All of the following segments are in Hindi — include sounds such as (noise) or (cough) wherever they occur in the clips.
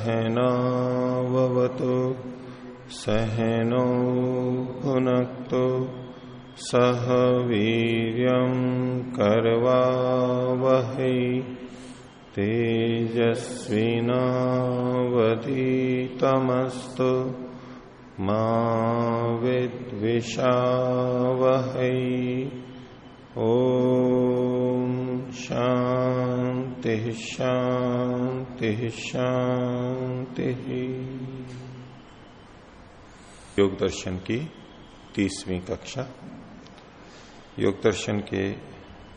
सहनावतु सहनो भुनक्तु सह वीर्यं कर्वावहै तेजस्विनावधीतमस्तु मा विद्विषावहै। ॐ शांति शांति शांति योग दर्शन की तीसवीं कक्षा। योग दर्शन के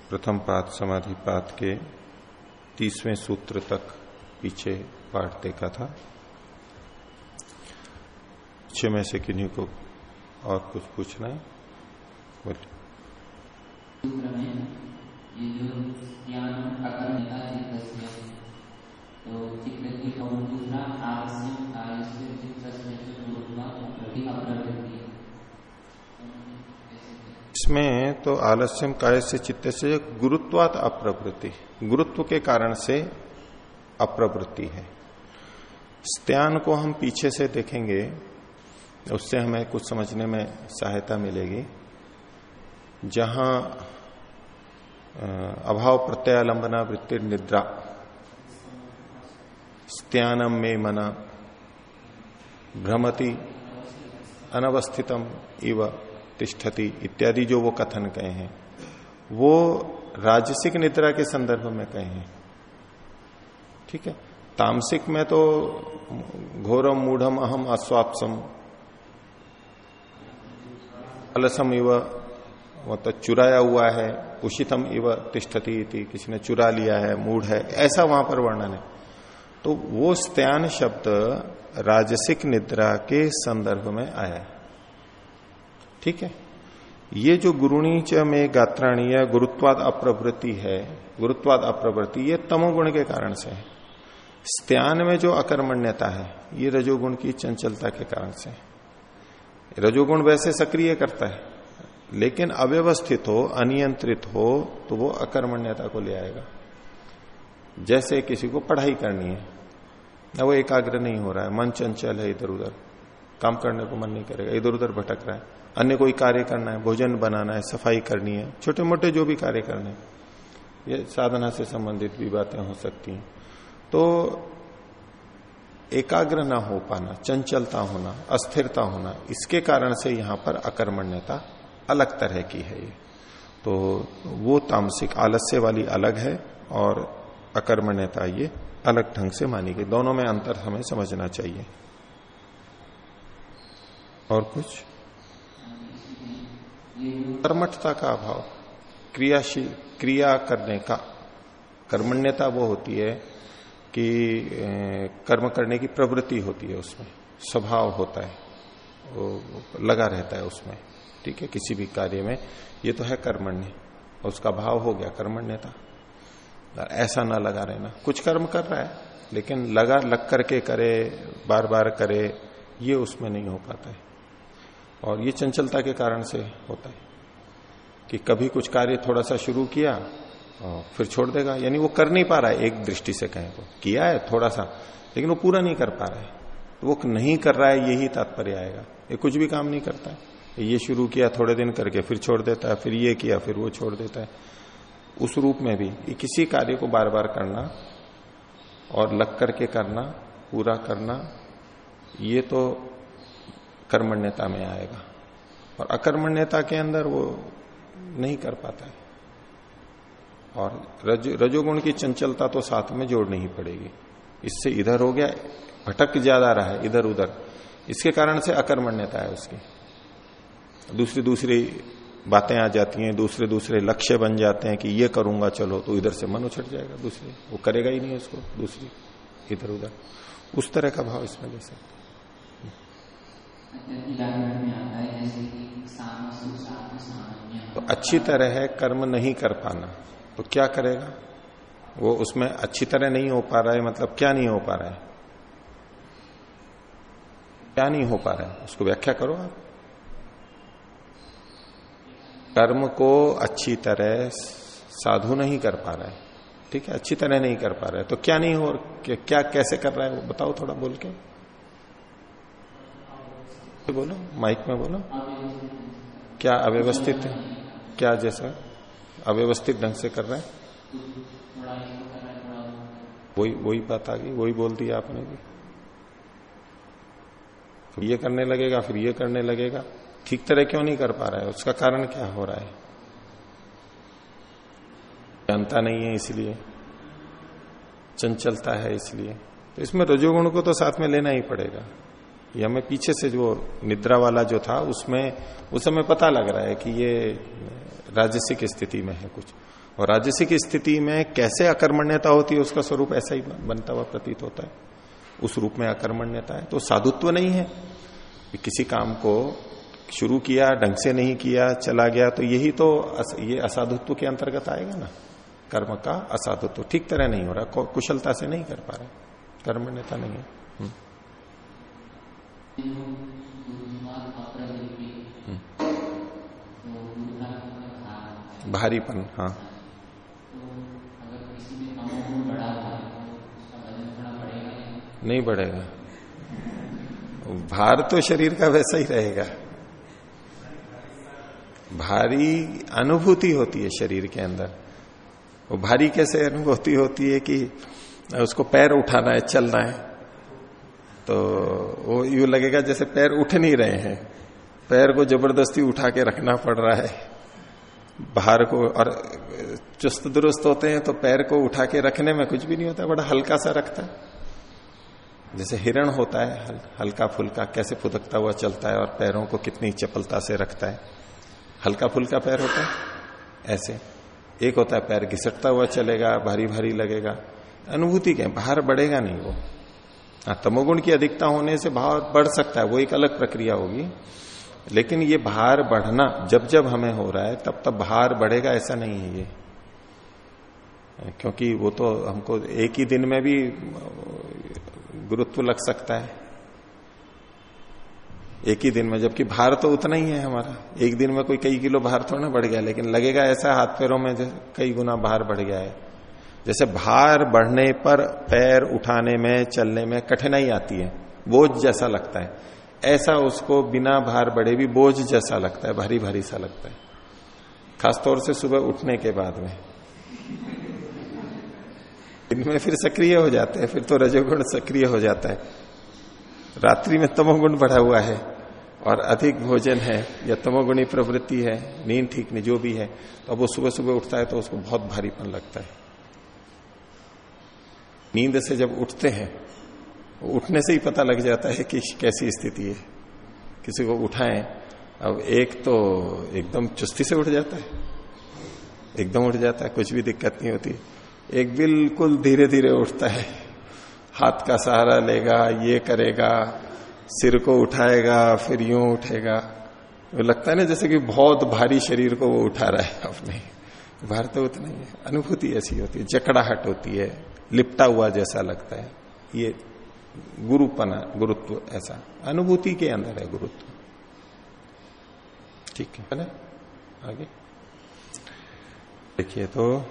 प्रथम पाद, समाधि पाद के तीसवें सूत्र तक पीछे पाठ देखा था। पीछे में से किन्हीं को और कुछ पूछना है? बोलिए आलस्यम काय से चित्त से गुरुत्वात अप्रवृत्ति। गुरुत्व के कारण से अप्रवृत्ति है। स्त्यान को हम पीछे से देखेंगे, उससे हमें कुछ समझने में सहायता मिलेगी। जहाँ अभाव प्रत्यालंबना वृत्ति निद्रा। स्त्यानम में मना। भ्रमति। अनवस्थितम इव। तिष्ठति इत्यादि जो वो कथन कहे हैं, वो राजसिक निद्रा के संदर्भ में कहे हैं। ठीक है? तामसिक में तो घोरम, मूढ़म, अहम अस्वापसम अलसम इव मतलब चुराया हुआ है, उषितम इव, तिष्ठती थी किसी ने चुरा लिया है मूड है, ऐसा वहाँ पर वर्णन है। तो वो स्त्यान शब्द राजसिक निद्रा के संदर्भ में आया है। ठीक है? ये जो गुरुणी च में गात्राणी या गुरुत्वाद अप्रवृत्ति है, गुरुत्वाद अप्रवृत्ति, ये तमोगुण के कारण से है। स्त्यान में जो अकर्मण्यता है, ये रजोगुण की चंचलता के कारण से रजोगुण वैसे सक्रिय करता है, लेकिन अव्यवस्थित हो, अनियंत्रित हो तो वो अकर्मण्यता को ले आएगा। जैसे किसी को पढ़ाई करनी है, ना वो एकाग्र नहीं हो रहा है, मन चंचल है इधर उधर काम करने को मन नहीं करेगा इधर उधर भटक रहा है। अन्य कोई कार्य करना है, भोजन बनाना है, सफ़ाई करनी है छोटे मोटे जो भी कार्य करने ये साधना से संबंधित भी बातें हो सकती हैं। तो एकाग्र ना हो पाना, चंचलता होना, अस्थिरता होना, इसके कारण से यहाँ पर अकर्मण्यता अलग तरह की है ये। तो वो तामसिक, आलस्य वाली अलग है और अकर्मण्यता ये अलग ढंग से मानी गई। दोनों में अंतर हमें समझना चाहिए। और कुछ? कर्मठता का अभाव क्रियाशील क्रिया करने का। कर्मण्यता वो होती है कि कर्म करने की प्रवृत्ति होती है उसमें, स्वभाव होता है, वो लगा रहता है उसमें, ठीक है, किसी भी कार्य में। ये तो है कर्मण्य उसका भाव हो गया कर्मण्यता। ऐसा ना लगा रहना। कुछ कर्म कर रहा है, लेकिन लगा, लग करके करे बार बार करे, ये उसमें नहीं हो पाता है। और ये चंचलता के कारण से होता है कि कभी कुछ कार्य थोड़ा सा शुरू किया और फिर छोड़ देगा। यानी वो कर नहीं पा रहा है, एक दृष्टि से कहें तो। किया है थोड़ा सा, लेकिन वो पूरा नहीं कर पा रहा है। तो वो नहीं कर रहा है, यही तात्पर्य आएगा। ये कुछ भी काम नहीं करता है। ये शुरू किया, थोड़े दिन करके फिर छोड़ देता है, फिर ये किया, फिर वो छोड़ देता है। उस रूप में भी किसी कार्य को बार बार करना और लग करके करना, पूरा करना, ये तो कर्मण्यता में आएगा। और अकर्मण्यता के अंदर वो नहीं कर पाता है। और रज, रजोगुण की चंचलता तो साथ में जोड़नी ही पड़ेगी। इससे इधर हो गया भटक ज़्यादा रहा है इधर उधर। इसके कारण से अकर्मण्यता है उसकी। दूसरी दूसरी बातें आ जाती हैं दूसरे दूसरे लक्ष्य बन जाते हैं कि ये करूँगा चलो तो इधर से मन उछट जाएगा दूसरी। वो करेगा ही नहीं उसको दूसरी इधर उधर। उस तरह का भाव इसमें ले सकते तो अच्छी तरह है कर्म नहीं कर पाना। तो क्या करेगा? वो उसमें अच्छी तरह नहीं हो पा रहा है मतलब क्या नहीं हो पा रहा है? क्या नहीं हो पा रहा है? उसको व्याख्या करो आप। कर्म को अच्छी तरह साधु नहीं कर पा रहा है। ठीक है? अच्छी तरह नहीं कर पा रहे तो क्या नहीं हो क्या कैसे कर रहा है वो बताओ थोड़ा बोल के। बोलो माइक में बोलो। क्या अव्यवस्थित है? क्या जैसा अव्यवस्थित ढंग से कर रहे हैं? वही वही बात आ गई, वही बोल दिया आपने भी। फिर ये करने लगेगा, फिर ये करने लगेगा। ठीक तरह क्यों नहीं कर पा रहा है? उसका कारण क्या हो रहा है? जानता नहीं है इसलिए। चंचलता है इसलिए। तो इसमें रजोगुण को तो साथ में लेना ही पड़ेगा। ये हमें पीछे से जो निद्रा वाला जो था उसमें उस समय पता लग रहा है कि ये राजसिक स्थिति में है कुछ। और राजसिक स्थिति में कैसे अकर्मण्यता होती है उसका स्वरूप ऐसा ही बनता हुआ प्रतीत होता है। उस रूप में अकर्मण्यता है। तो साधुत्व नहीं है। किसी काम को शुरू किया ढंग से नहीं किया चला गया तो यही तो अस, ये असाधुत्व के अंतर्गत आएगा ना। कर्म का असाधुत्व। ठीक तरह नहीं हो रहा। कुशलता से नहीं कर पा रहा। कर्मण्यता नहीं है। भारीपन हाँ। नहीं बढ़ेगा। भार तो शरीर का वैसा ही रहेगा। भारी अनुभूति होती है शरीर के अंदर। वो भारी कैसे अनुभूति होती है कि उसको पैर उठाना है, चलना है। तो वो यूँ लगेगा जैसे पैर उठ नहीं रहे हैं। पैर को ज़बरदस्ती उठा के रखना पड़ रहा है। बाहर को और चुस्त दुरुस्त होते हैं तो पैर को उठा के रखने में कुछ भी नहीं होता बड़ा हल्का सा रखता है। जैसे हिरण होता है हल, हल्का फुल्का कैसे फुदकता हुआ चलता है और पैरों को कितनी चपलता से रखता है। हल्का फुल्का पैर होता है ऐसे। एक होता है पैर घिसटता हुआ चलेगा भारी भारी लगेगा। अनुभूति क्या बाहर बढ़ेगा नहीं वो। तमोगुण की अधिकता होने से भाव बढ़ सकता है, वो एक अलग प्रक्रिया होगी। लेकिन ये भार बढ़ना, जब जब हमें हो रहा है, तब तब भार बढ़ेगा, ऐसा नहीं है ये। क्योंकि वो तो हमको एक ही दिन में भी गुरुत्व लग सकता है। एक ही दिन में, जबकि भार तो उतना ही है हमारा। एक दिन में कोई कई किलो भार थोड़ा बढ़ गया, लेकिन लगेगा ऐसा हाथ पैरों में कई गुना भार बढ़ गया है। जैसे भार बढ़ने पर पैर उठाने में, चलने में कठिनाई आती है, बोझ जैसा लगता है। ऐसा उसको बिना भार बढ़े भी बोझ जैसा लगता है, भारी भारी सा लगता है। खासतौर से सुबह उठने के बाद में। इनमें फिर सक्रिय हो जाते हैं, फिर तो रजोगुण सक्रिय हो जाता है। रात्रि में तमोगुण बढ़ा हुआ है और अधिक भोजन है, या तमोगुणी प्रवृत्ति है, नींद ठीक नहीं, जो भी है तो अब वो सुबह सुबह उठता है तो उसको बहुत भारीपन लगता है। नींद से जब उठते हैं, उठने से ही पता लग जाता है कि कैसी स्थिति है। किसी को उठाएँ, अब एक तो एकदम चुस्ती से उठ जाता है। एकदम उठ जाता है, कुछ भी दिक्कत नहीं होती। एक बिल्कुल धीरे धीरे उठता है। हाथ का सहारा लेगा, ये करेगा, सिर को उठाएगा, फिर यूँ उठेगा। वो लगता है ना जैसे कि बहुत भारी शरीर को वो उठा रहा है अपने। भारत तो उतना ही है, अनुभूति ऐसी होती है, जकड़ाहट होती है। लिपटा हुआ जैसा लगता है। ये गुरुपना, गुरुत्व ऐसा। अनुभूति के अंदर है गुरुत्व। ठीक है ना? आगे। देखिए तो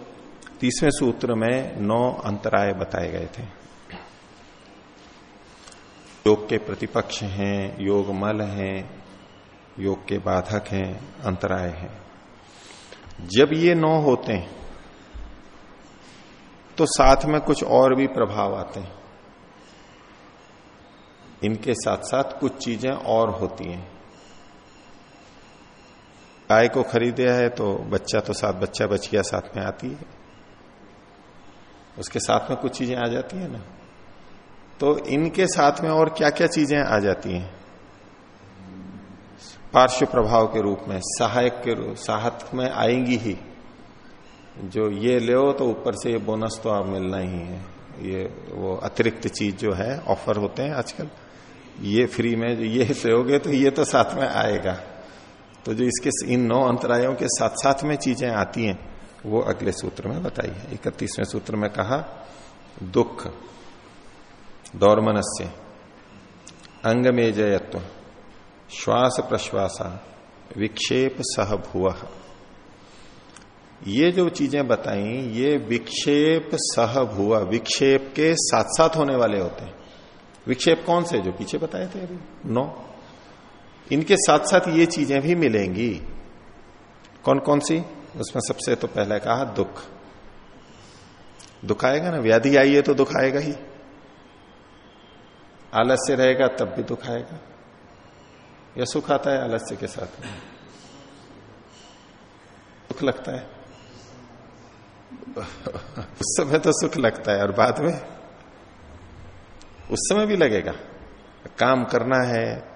तीसवें सूत्र में नौ अंतराय बताए गए थे। योग के प्रतिपक्ष हैं, योग मल हैं, योग के बाधक हैं, अंतराय हैं। जब ये नौ होते हैं तो साथ में कुछ और भी प्रभाव आते हैं। इनके साथ साथ कुछ चीज़ें और होती हैं। गाय को खरीदे है तो बच्चा तो साथ, बच्चा बचिया साथ में आती है। उसके साथ में कुछ चीज़ें आ जाती है ना। तो इनके साथ में और क्या क्या चीज़ें आ जाती हैं? पार्श्व प्रभाव के रूप में, सहायक के रूप साहत में आएँगी ही। जो ये ले तो ऊपर से ये बोनस तो आप मिलना ही है। ये वो अतिरिक्त चीज़ जो है ऑफ़र होते हैं आजकल। ये फ्री में जो ये लोगे तो ये तो साथ में आएगा। तो जो इसके इन नौ अंतरायों के साथ साथ में चीज़ें आती हैं, वो अगले सूत्र में बताई है। इकतीसवें सूत्र में कहा, दुख दौर्मनस्य अंग में जयत्व श्वास प्रश्वासा, विक्षेप सह भुव। ये जो चीज़ें बताई, ये विक्षेप सह हुआ विक्षेप के साथ साथ होने वाले होते हैं। विक्षेप कौन से? जो पीछे बताए थे अभी। नौ। इनके साथ साथ ये चीज़ें भी मिलेंगी। कौन कौन सी? उसमें सबसे तो पहले कहा, दुख। दुख आएगा ना? व्याधि आई है तो दुख आएगा ही। आलस्य रहेगा तब भी दुख आएगा। या सुख आता है आलस्य के साथ? सुख लगता है। उस समय तो सुख लगता है, और बाद में? उस समय भी लगेगा। काम करना है,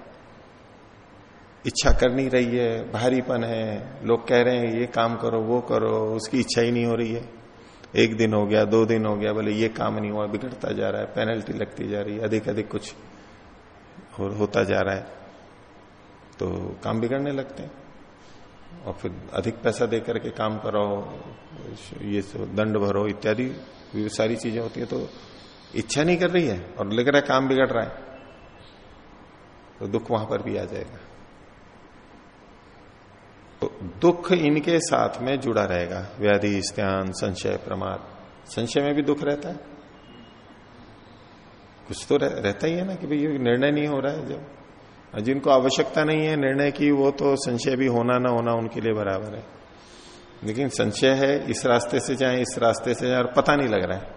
इच्छा कर नहीं रही है, भारीपन है, लोग कह रहे हैं, ये काम करो, वो करो, उसकी इच्छा ही नहीं हो रही है। एक दिन हो गया, दो दिन हो गया, बोले, ये काम नहीं हुआ, बिगड़ता जा रहा है पेनल्टी लगती जा रही है अधिक अधिक कुछ होता जा रहा है। तो काम बिगड़ने लगते हैं। और फिर अधिक पैसा दे करके काम कराओ ये दंड भरो इत्यादि सारी चीज़ें होती है तो इच्छा नहीं कर रही है और लग रहा है काम बिगड़ रहा है तो दुख वहाँ पर भी आ जाएगा। तो दुख इनके साथ में जुड़ा रहेगा व्याधि स्त्यान संशय प्रमाद। संशय में भी दुख रहता है। कुछ तो रह, रहता ही है ना कि भाई ये निर्णय नहीं हो रहा है जब। जिनको आवश्यकता नहीं है निर्णय की, वो तो संशय भी होना ना होना उनके लिए बराबर है। लेकिन संशय है, इस रास्ते से जाए, इस रास्ते से जाए और पता नहीं लग रहा है।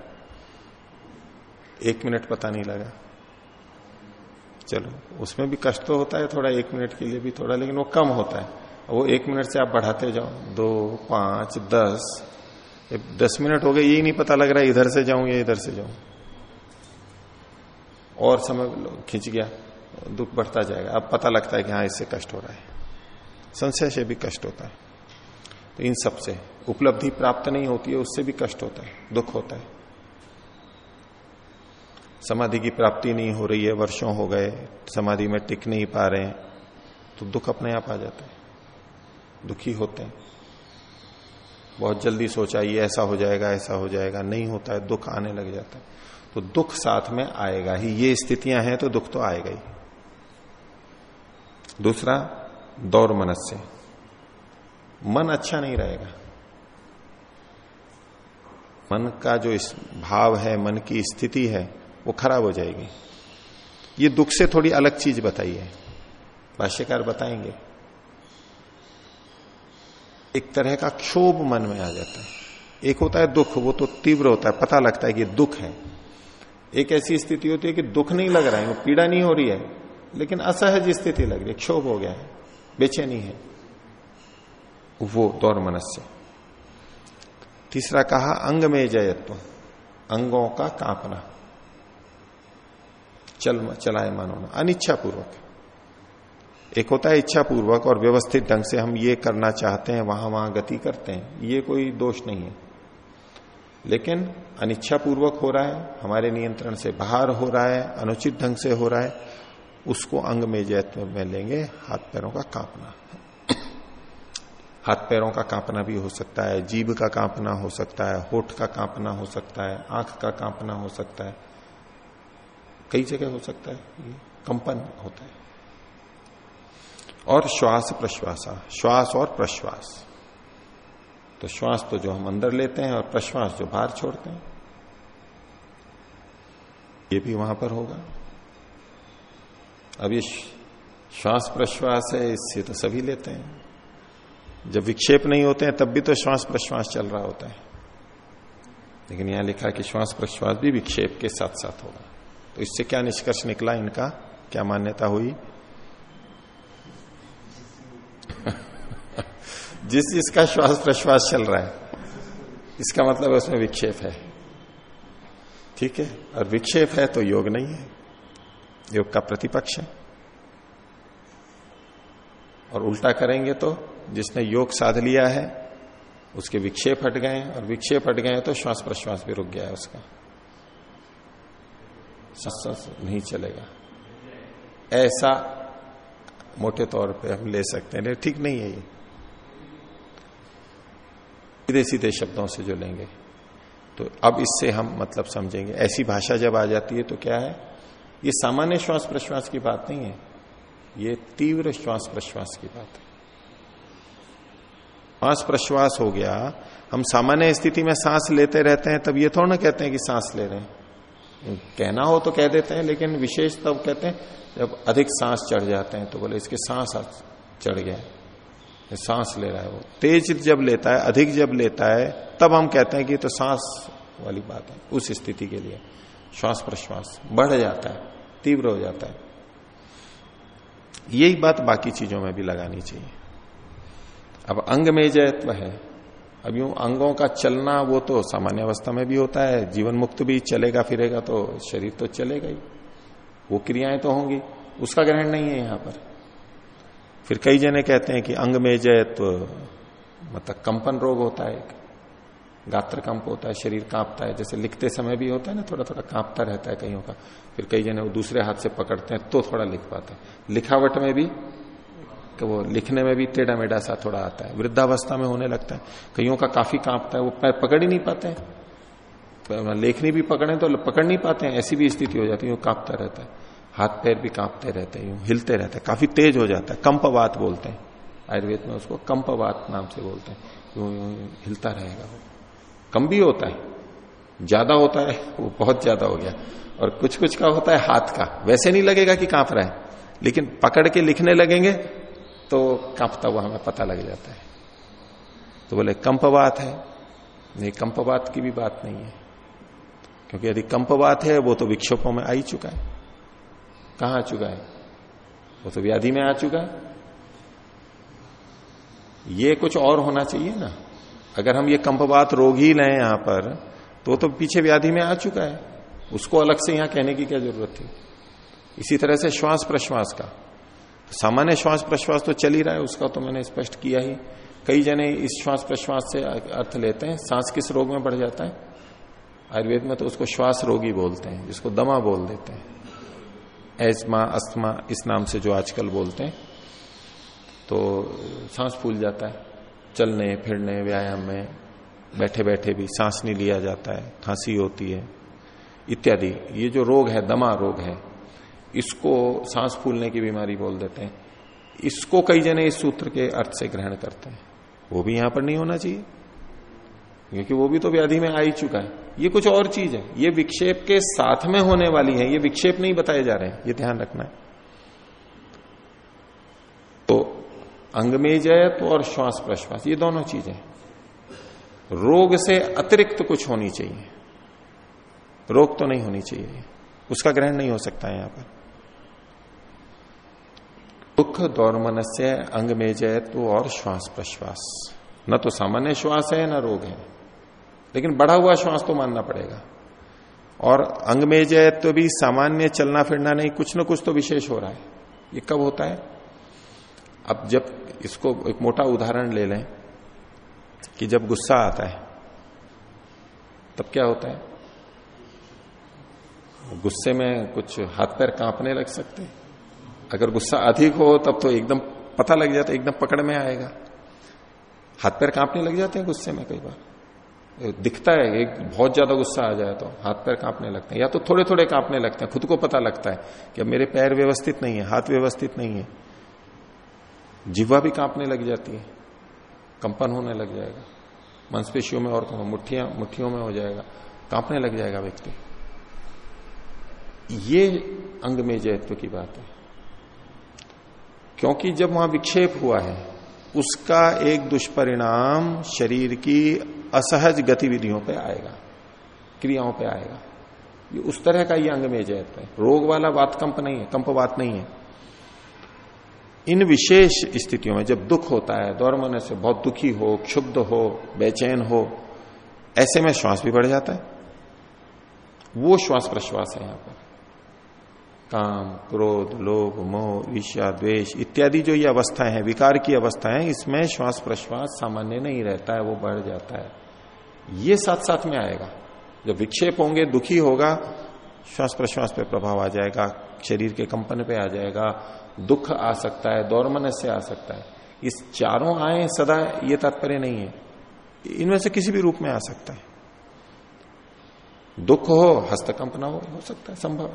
एक मिनट पता नहीं लगा। चलो, उसमें भी कष्ट तो होता है, थोड़ा एक मिनट के लिए भी थोड़ा, लेकिन वो कम होता है। वो एक मिनट से आप बढ़ाते जाओ। दो, पाँच, दस। दस मिनट हो गए यही नहीं पता लग रहा है इधर से जाऊँ या इधर से जाऊँ। और समय खिंच गया। दुख बढ़ता जाएगा। अब पता लगता है कि हाँ इससे कष्ट हो रहा है। संशय से भी कष्ट होता है। तो इन सबसे उपलब्धि प्राप्त नहीं होती है, उससे भी कष्ट होता है, दुख होता है। समाधि की प्राप्ति नहीं हो रही है, वर्षों हो गए, समाधि में टिक नहीं पा रहे हैं तो दुख अपने आप आ जाता है। दुखी होते हैं। बहुत जल्दी सोचा ये ऐसा हो जाएगा, ऐसा हो जाएगा, नहीं होता है, दुख आने लग जाता है। तो दुख साथ में आएगा ही। ये स्थितियाँ हैं तो दुख तो आएगा ही। दूसरा, दौर मनस्य। मन अच्छा नहीं रहेगा। मन का जो इस भाव है, मन की स्थिति है, वो खराब हो जाएगी। ये दुख से थोड़ी अलग चीज़ बताई है भाष्यकार बताएँगे। एक तरह का क्षोभ मन में आ जाता है। एक होता है दुख, वो तो तीव्र होता है, पता लगता है कि दुख है। एक ऐसी स्थिति होती है कि दुख नहीं लग रहा है, वो पीड़ा नहीं हो रही है। लेकिन असहज स्थिति लग रही है क्षोभ हो गया है, बेचैनी है। वो दौर मनस्य तीसरा कहा अंग में जयत्व, अंगों का कांपना। चल, चलाए मान होना अनिच्छा पूर्वक एक होता है इच्छा पूर्वक और व्यवस्थित ढंग से हम ये करना चाहते हैं, वहाँ वहाँ गति करते हैं। ये कोई दोष नहीं है। लेकिन अनिच्छा पूर्वक हो रहा है, हमारे नियंत्रण से बाहर हो रहा है, अनुचित ढंग से हो रहा है उसको अंग में जैत्व में लेंगे, हाथ पैरों का कांपना। हाथ पैरों का कांपना भी हो सकता है, जीभ का कांपना हो सकता है, होठ का कांपना हो सकता है, आँख का कांपना हो सकता है। कई जगह हो सकता है कंपन होता है। और श्वास प्रश्वास, श्वास और प्रश्वास। तो श्वास तो जो हम अंदर लेते हैं और प्रश्वास जो बाहर छोड़ते हैं, ये भी वहाँ पर होगा। अब ये श्वास प्रश्वास है, इससे तो सभी लेते हैं। जब विक्षेप नहीं होते हैं, तब भी तो श्वास प्रश्वास चल रहा होता है। लेकिन यहाँ लिखा कि श्वास प्रश्वास भी विक्षेप के साथ साथ होगा। तो इससे क्या निष्कर्ष निकला इनका? क्या मान्यता हुई? (laughs) जिस जिसका श्वास प्रश्वास चल रहा है, इसका मतलब उसमें विक्षेप है। ठीक है? और विक्षेप है तो योग नहीं है। योग का प्रतिपक्ष है। और उल्टा करेंगे तो जिसने योग साध लिया है, उसके विक्षेप हट गए और विक्षेप हट गए तो श्वास प्रश्वास भी रुक गया है उसका। सांस नहीं चलेगा। ऐसा मोटे तौर पे हम ले सकते हैं। ठीक नहीं है ये। सीधे सीधे शब्दों से जो लेंगे। तो अब इससे हम मतलब समझेंगे। ऐसी भाषा जब आ जाती है तो क्या है? ये सामान्य श्वास प्रश्वास की बात नहीं है, ये तीव्र श्वास प्रश्वास की बात है। श्वास प्रश्वास हो गया, हम सामान्य स्थिति में सांस लेते रहते हैं, तब ये थोड़ा ना कहते हैं कि सांस ले रहे हैं। कहना हो तो कह देते हैं, लेकिन विशेष तब कहते हैं, जब अधिक सांस चढ़ जाते हैं तो बोले इसके सांस चढ़ गया सांस ले रहा है वो। तेज जब लेता है, अधिक जब लेता है, तब हम कहते हैं कि तो सांस वाली बात है, उस स्थिति के लिए। श्वास प्रश्वास बढ़ जाता है। तीव्र हो जाता है। यही बात बाकी चीज़ों में भी लगानी चाहिए। अब अंग में जयत्व है। अब यूँ अंगों का चलना वो तो सामान्य अवस्था में भी होता है। जीवन मुक्त भी चलेगा, फिरेगा तो शरीर तो चलेगा ही। वो क्रियाएँ तो होंगी। उसका ग्रहण नहीं है यहाँ पर। फिर कई जने कहते हैं कि अंग में जयत्व मतलब कंपन रोग होता है गात्र कंप होता है, शरीर कांपता है, जैसे लिखते समय भी होता है ना थोड़ा थोड़ा कांपता रहता है कईयों का। फिर कई जने वो दूसरे हाथ से पकड़ते हैं तो थोड़ा लिख पाते हैं। लिखावट में भी, कि वो लिखने में भी टेढ़ा मेढ़ा सा थोड़ा आता है, वृद्धावस्था में होने लगता है। कईयों का काफ़ी कांपता है, वो पैर पकड़ ही नहीं पाते हैं। लेखनी भी पकड़े तो पकड़ नहीं पाते हैं, ऐसी भी स्थिति हो जाती है कांपता रहता है। हाथ पैर भी कांपते रहते हैं, यूँ हिलते रहते हैं, काफ़ी तेज हो जाता है, कंपवात बोलते हैं। आयुर्वेद में उसको कंपवात नाम से बोलते हैं यूँ हिलता रहेगा वो। कम भी होता है, ज़्यादा होता है, वो बहुत ज़्यादा हो गया। और कुछ कुछ का होता है हाथ का। वैसे नहीं लगेगा कि काँप रहा है, लेकिन पकड़ के लिखने लगेंगे तो कांपता हुआ हमें पता लग जाता है। तो बोले, कंपवात है। नहीं, कंपवात की भी बात नहीं है। क्योंकि यदि कंपवात है, वो तो विक्षोभों में आ ही चुका है। कहा आ चुका है? वो तो व्याधि में आ चुका है। ये कुछ और होना चाहिए ना। अगर हम ये कंपवात रोग ही लें यहाँ पर तो तो पीछे व्याधि में आ चुका है। उसको अलग से यहाँ कहने की क्या ज़रूरत थी? इसी तरह से श्वास प्रश्वास का। सामान्य श्वास प्रश्वास तो चल ही रहा है, उसका तो मैंने स्पष्ट किया ही। कई जने इस श्वास प्रश्वास से अर्थ लेते हैं, सांस किस रोग में बढ़ जाता है? आयुर्वेद में तो उसको श्वास रोगी बोलते हैं, जिसको दमा बोल देते हैं। एजमा अस्थमा, इस नाम से जो आजकल बोलते हैं तो सांस फूल जाता है। चलने, फिरने, व्यायाम में बैठे बैठे भी सांस नहीं लिया जाता है, खांसी होती है, इत्यादि। ये जो रोग है, दमा रोग है, इसको सांस फूलने की बीमारी बोल देते हैं। इसको कई जने इस सूत्र के अर्थ से ग्रहण करते हैं। वो भी यहाँ पर नहीं होना चाहिए, क्योंकि वो भी तो व्याधि में आ ही चुका है। ये कुछ और चीज़ है। ये विक्षेप के साथ में होने वाली है, ये विक्षेप नहीं बताए जा रहे हैं, ये ध्यान रखना है। तो अंगमेजयत्व और श्वास प्रश्वास, ये दोनों चीज़ें रोग से अतिरिक्त कुछ होनी चाहिए। रोग तो नहीं होनी चाहिए। उसका ग्रहण नहीं हो सकता है यहाँ पर। दुख दौर्मनस्य अंग में जयत्व और श्वास प्रश्वास। न तो सामान्य श्वास है, न रोग है। लेकिन बढ़ा हुआ श्वास तो मानना पड़ेगा। और अंग में जयत्व भी सामान्य चलना फिरना नहीं, कुछ न कुछ तो विशेष हो रहा है। ये कब होता है? अब जब इसको एक मोटा उदाहरण ले लें कि जब गुस्सा आता है, तब क्या होता है? गुस्से में कुछ हाथ पैर कांपने लग सकते हैं। अगर गुस्सा अधिक हो, तब तो एकदम पता लग जाता है, एकदम पकड़ में आएगा। हाथ पैर कांपने लग जाते हैं गुस्से में कई बार। दिखता है, एक बहुत ज़्यादा गुस्सा आ जाए तो हाथ पैर कांपने लगते हैं, या तो थोड़े थोड़े कांपने लगते हैं, खुद को पता लगता है कि अब मेरे पैर व्यवस्थित नहीं है, हाथ व्यवस्थित नहीं है। जिवा भी कांपने लग जाती है, कंपन होने लग जाएगा। मांसपेशियों में और मुठ्ठियाँ, मुठ्ठियों में हो जाएगा। कांपने लग जाएगा व्यक्ति। ये अंग में जयत्व की बात है। क्योंकि जब वहाँ विक्षेप हुआ है, उसका एक दुष्परिणाम शरीर की असहज गतिविधियों पे आएगा, क्रियाओं पे आएगा। ये उस तरह का ये अंग में जयत्व है। रोग वाला बात कंप नहीं है कंप बात नहीं है। इन विशेष स्थितियों में जब दुख होता है, दौर से बहुत दुखी हो, क्षुब्ध हो, बेचैन हो, ऐसे में श्वास भी बढ़ जाता है। वो श्वास प्रश्वास है यहाँ पर। काम, क्रोध, लोभ, मोह, ईर्ष्या, द्वेष इत्यादि जो ये अवस्थाएँ हैं, विकार की अवस्थाएँ इसमें श्वास प्रश्वास सामान्य नहीं रहता है, वो बढ़ जाता है। ये साथ साथ में आएगा। जब विक्षेप होंगे, दुखी होगा, श्वास प्रश्वास पे प्रभाव आ जाएगा, शरीर के कंपन पे आ जाएगा दुख आ सकता है दौरमन से आ सकता है। इस चारों आए सदा ये तात्पर्य नहीं है। इनमें से किसी भी रूप में आ सकता है। दुख हो हस्तकंपना हो हो सकता है, संभव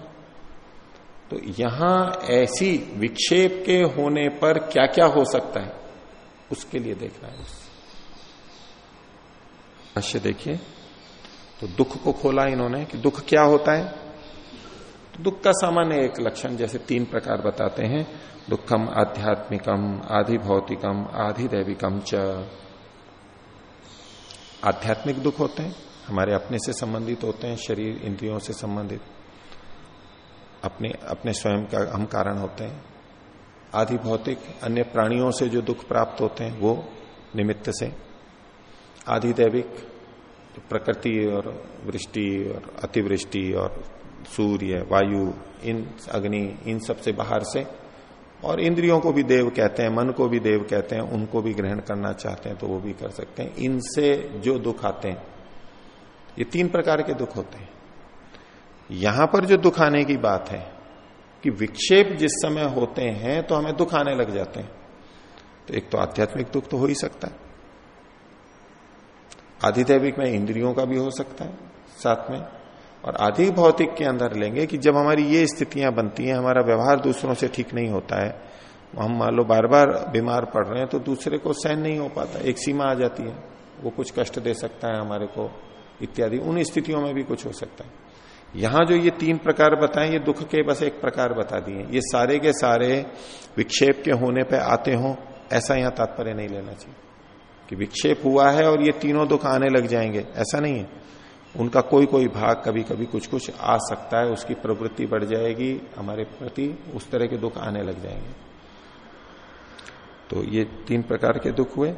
तो यहाँ ऐसी विक्षेप के होने पर क्या क्या हो सकता है, उसके लिए देखना है। भाष्य देखिए। तो दुख को खोला इन्होंने कि दुख क्या होता है? तो दुख का सामान्य एक लक्षण जैसे तीन प्रकार बताते हैं। दुखम, आध्यात्मिकम आधि भौतिकम आधि दैविकम च। आध्यात्मिक दुख होते हैं, हमारे अपने से संबंधित होते हैं, शरीर इंद्रियों से संबंधित। अपने अपने स्वयं का हम कारण होते हैं। आधि भौतिक अन्य प्राणियों से जो दुख प्राप्त होते हैं, वो निमित्त से। आधि दैविक प्रकृति और वृष्टि और अतिवृष्टि और सूर्य, वायु, इन अग्नि, इन सबसे बाहर से। और इंद्रियों को भी देव कहते हैं, मन को भी देव कहते हैं, उनको भी ग्रहण करना चाहते हैं तो वो भी कर सकते हैं। इनसे जो दुख आते हैं, ये तीन प्रकार के दुख होते हैं। यहाँ पर जो दुख आने की बात है, कि विक्षेप जिस समय होते हैं तो हमें दुख आने लग जाते हैं। तो एक तो आध्यात्मिक दुख तो हो ही सकता है। आधिदैविक में इंद्रियों का भी हो सकता है, साथ में। और आधि भौतिक के अंदर लेंगे कि जब हमारी ये स्थितियाँ बनती हैं, हमारा व्यवहार दूसरों से ठीक नहीं होता है हम मान लो बार बार बीमार पड़ रहे हैं तो दूसरे को सहन नहीं हो पाता, एक सीमा आ जाती है। वो कुछ कष्ट दे सकता है हमारे को, इत्यादि। उन स्थितियों में भी कुछ हो सकता है। यहाँ जो ये तीन प्रकार बताए, ये दुख के बस एक प्रकार बता दिए ये सारे के सारे विक्षेप के होने पर आते हो, ऐसा यहाँ तात्पर्य नहीं लेना चाहिए कि विक्षेप हुआ है और ये तीनों दुख आने लग जाएँगे। ऐसा नहीं है। उनका कोई कोई भाग कभी कभी कुछ कुछ आ सकता है, उसकी प्रवृत्ति बढ़ जाएगी, हमारे प्रति उस तरह के दुख आने लग जाएँगे। तो ये तीन प्रकार के दुख हुए।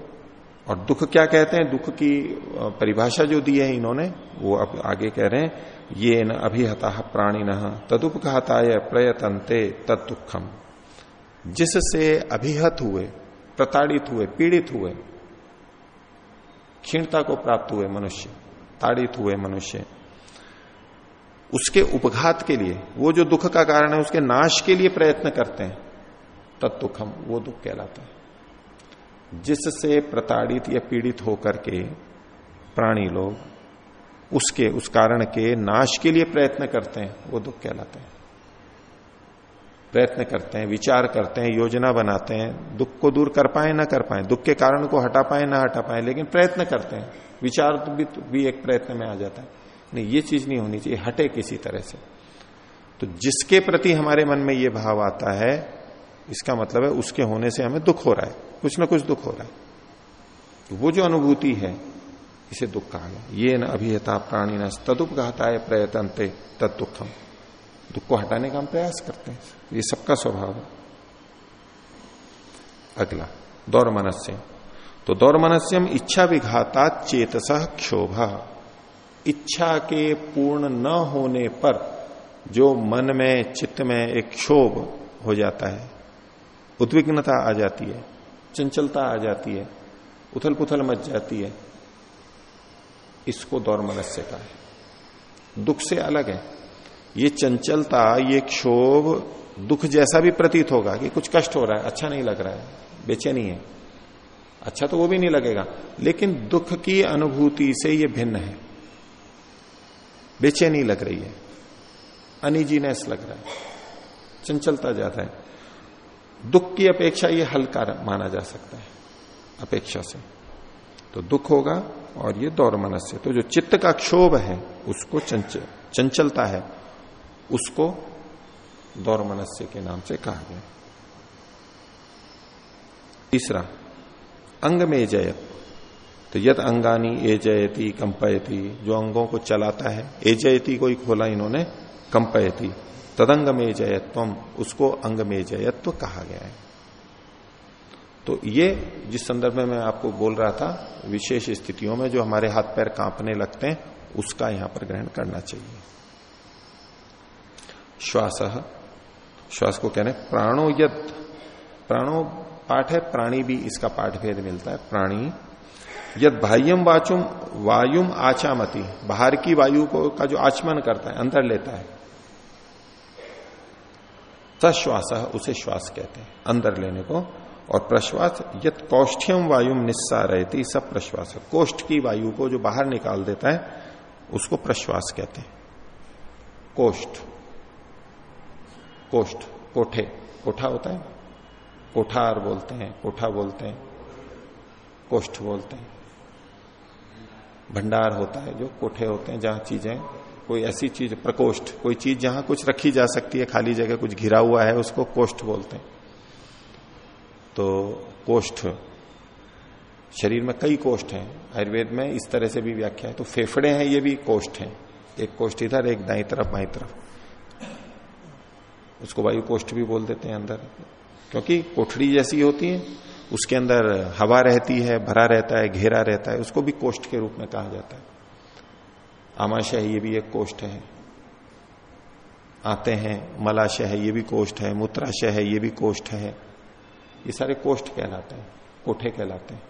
और दुख क्या कहते हैं? दुख की परिभाषा जो दी है इन्होंने, वो अब आगे कह रहे हैं, ये न अभिहता प्राणी न तदुपघाताय प्रयतनते तद दुखम जिससे अभिहत हुए, प्रताड़ित हुए, पीड़ित हुए, क्षीणता को प्राप्त हुए मनुष्य। ताड़ित हुए मनुष्य। उसके उपघात के लिए, वो जो दुख का कारण है, उसके नाश के लिए प्रयत्न करते हैं, तत्दुखम, वो दुख कहलाता है। जिससे प्रताड़ित या पीड़ित होकर के प्राणी लोग उसके, उस कारण के नाश के लिए प्रयत्न करते हैं, वो दुख कहलाते हैं। प्रयत्न करते हैं, विचार करते हैं, योजना बनाते हैं, दुख को दूर कर पाए, ना कर पाए, दुख के कारण को हटा पाए, ना हटा पाए, लेकिन प्रयत्न करते हैं। विचार तो भी, तो भी एक प्रयत्न में आ जाता है। नहीं ये चीज़ नहीं होनी चाहिए हटे किसी तरह से। तो जिसके प्रति हमारे मन में ये भाव आता है इसका मतलब है उसके होने से हमें दुख हो रहा है कुछ ना कुछ दुख हो रहा है। तो वो जो अनुभूति है इसे दुख कहा गया। ये न अभिहता प्राणी न तदुप कहता है प्रयत्न तद दुखम दुख को हटाने का हम प्रयास करते हैं। ये सबका स्वभाव है। अगला दौर मनस्य तो दौर मनस्यम इच्छा विघाता चेतस क्षोभ। इच्छा के पूर्ण न होने पर जो मन में, चित्त में एक क्षोभ हो जाता है, उद्विग्नता आ जाती है, चंचलता आ जाती है उथल पुथल मच जाती है, इसको दौर मनस्य का है। दुख से अलग है। ये चंचलता, ये क्षोभ दुख जैसा भी प्रतीत होगा कि कुछ कष्ट हो रहा है अच्छा नहीं लग रहा है, बेचैनी है। अच्छा तो वो भी नहीं लगेगा। लेकिन दुख की अनुभूति से ये भिन्न है। बेचैनी लग रही है। अनिजीनेस लग रहा है। चंचलता ज़्यादा है। दुख की अपेक्षा ये हल्का माना जा सकता है, अपेक्षा से। तो दुख होगा और ये दौर मनस्य। तो जो चित्त का क्षोभ है, उसको चंचल चंचलता है। उसको दौर मनस्य के नाम से कहा गया। तीसरा अंग में जयत तो यद अंगानी ए जयती कंपयती, जो अंगों को चलाता है, एजयती को ही खोला इन्होंने, कंपयती। तदंग में जयत्वम उसको अंग में जयत्व कहा गया है। तो ये जिस संदर्भ में मैं आपको बोल रहा था, विशेष स्थितियों में जो हमारे हाथ पैर कांपने लगते हैं, उसका यहाँ पर ग्रहण करना चाहिए। श्वास श्वास को कहने प्राणो यद, प्राणो पाठ है, प्राणी भी इसका पाठ भेद मिलता है, प्राणी। यद बाह्यम वाचुम, वायुम आचामती। बाहर की वायु को, का जो आचमन करता है अंदर लेता है। सश्वास उसे श्वास कहते हैं, अंदर लेने को। और प्रश्वास, यद कौष्ठ्यम वायुम निस्सा रहती सब प्रश्वास। कोष्ठ की वायु को जो बाहर निकाल देता है, उसको प्रश्वास कहते हैं। कोष्ठ। कोष्ठ, कोठे। कोठा होता है। कोठार बोलते हैं, कोठा बोलते हैं, कोष्ठ बोलते हैं। भंडार होता है जो कोठे होते हैं जहाँ चीज़ें, कोई ऐसी चीज़, प्रकोष्ठ, कोई चीज़ जहाँ कुछ रखी जा सकती है, खाली जगह कुछ घिरा हुआ है, उसको कोष्ठ बोलते हैं। तो कोष्ठ, शरीर में कई कोष्ठ हैं। आयुर्वेद में इस तरह से भी व्याख्या है। तो फेफड़े हैं, ये भी कोष्ठ हैं। एक कोष्ठ इधर, एक दाई तरफ़, बाई तरफ़। उसको वायु कोष्ठ भी बोल देते हैं अंदर। क्योंकि कोठड़ी जैसी होती है, उसके अंदर हवा रहती है, भरा रहता है, घेरा रहता है, उसको भी कोष्ठ के रूप में कहा जाता है। आमाशय ये भी एक कोष्ठ है। आते हैं, मलाशय है ये भी कोष्ठ है, मूत्राशय है ये भी कोष्ठ है। ये सारे कोष्ठ कहलाते हैं, कोठे कहलाते हैं।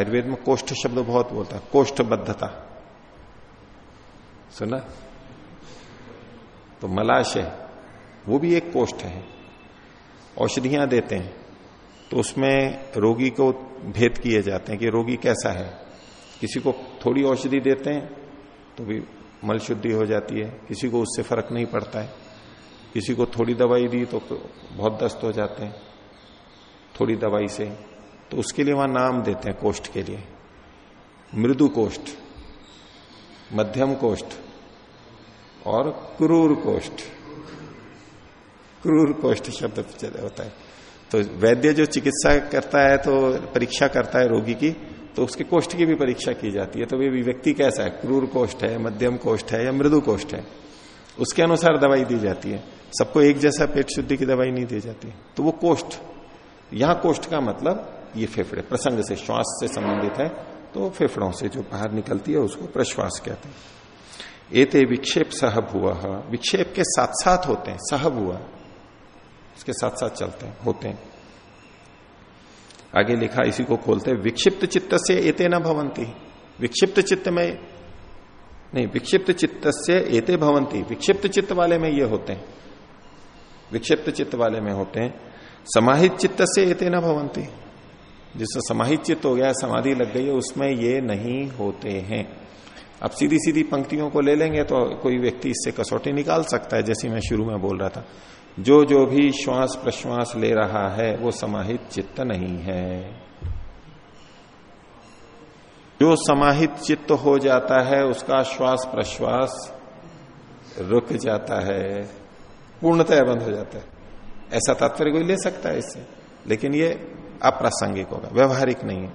आयुर्वेद में कोष्ठ शब्द बहुत बोलता है, कोष्ठबद्धता। सुना? तो मलाशय वो भी एक कोष्ठ है। औषधियाँ देते हैं तो उसमें रोगी को भेद किए जाते हैं कि रोगी कैसा है। किसी को थोड़ी औषधि देते हैं तो भी मल शुद्धि हो जाती है। किसी को उससे फ़र्क नहीं पड़ता है। किसी को थोड़ी दवाई दी तो बहुत दस्त हो जाते हैं, थोड़ी दवाई से। तो उसके लिए वहाँ नाम देते हैं कोष्ठ के लिए। मृदु कोष्ठ, मध्यम कोष्ठ और क्रूर कोष्ठ। क्रूर कोष्ठ शब्द होता है। तो वैद्य जो चिकित्सा करता है तो परीक्षा करता है रोगी की तो उसके कोष्ठ की भी परीक्षा की जाती है। तो वे व्यक्ति कैसा है? क्रूर कोष्ठ है, मध्यम कोष्ठ है या मृदु कोष्ठ है? उसके अनुसार दवाई दी जाती है। सबको एक जैसा पेट शुद्धि की दवाई नहीं दी जाती। तो वो कोष्ठ, यहाँ कोष्ठ का मतलब ये फेफड़े, प्रसंग से, श्वास से संबंधित है। तो फेफड़ों से जो बाहर निकलती है, उसको प्रश्वास कहते हैं। एते विक्षेप सहब हुआ विक्षेप के साथ साथ होते हैं सहब हुआ उसके साथ साथ चलते हैं, होते हैं। आगे लिखा, इसी को खोलते विक्षिप्त चित्त से एते न भवंती विक्षिप्त चित्त में, नहीं, विक्षिप्त चित्त से एते भवंती विक्षिप्त चित्त वाले में ये होते हैं। विक्षिप्त चित्त वाले में होते हैं, समाहित चित्त से एते न भवंती जिससे समाहित चित्त हो गया, समाधि लग गई है, उसमें ये नहीं होते हैं। अब सीधी सीधी पंक्तियों को ले लेंगे तो कोई व्यक्ति इससे कसौटी निकाल सकता है, जैसे मैं शुरू में बोल रहा था। जो जो भी श्वास प्रश्वास ले रहा है, वो समाहित चित्त नहीं है। जो समाहित चित्त हो जाता है, उसका श्वास प्रश्वास रुक जाता है पूर्णतः बंद हो जाता है। ऐसा तात्पर्य कोई ले सकता है इससे? लेकिन ये अप्रासंगिक होगा, व्यवहारिक नहीं है।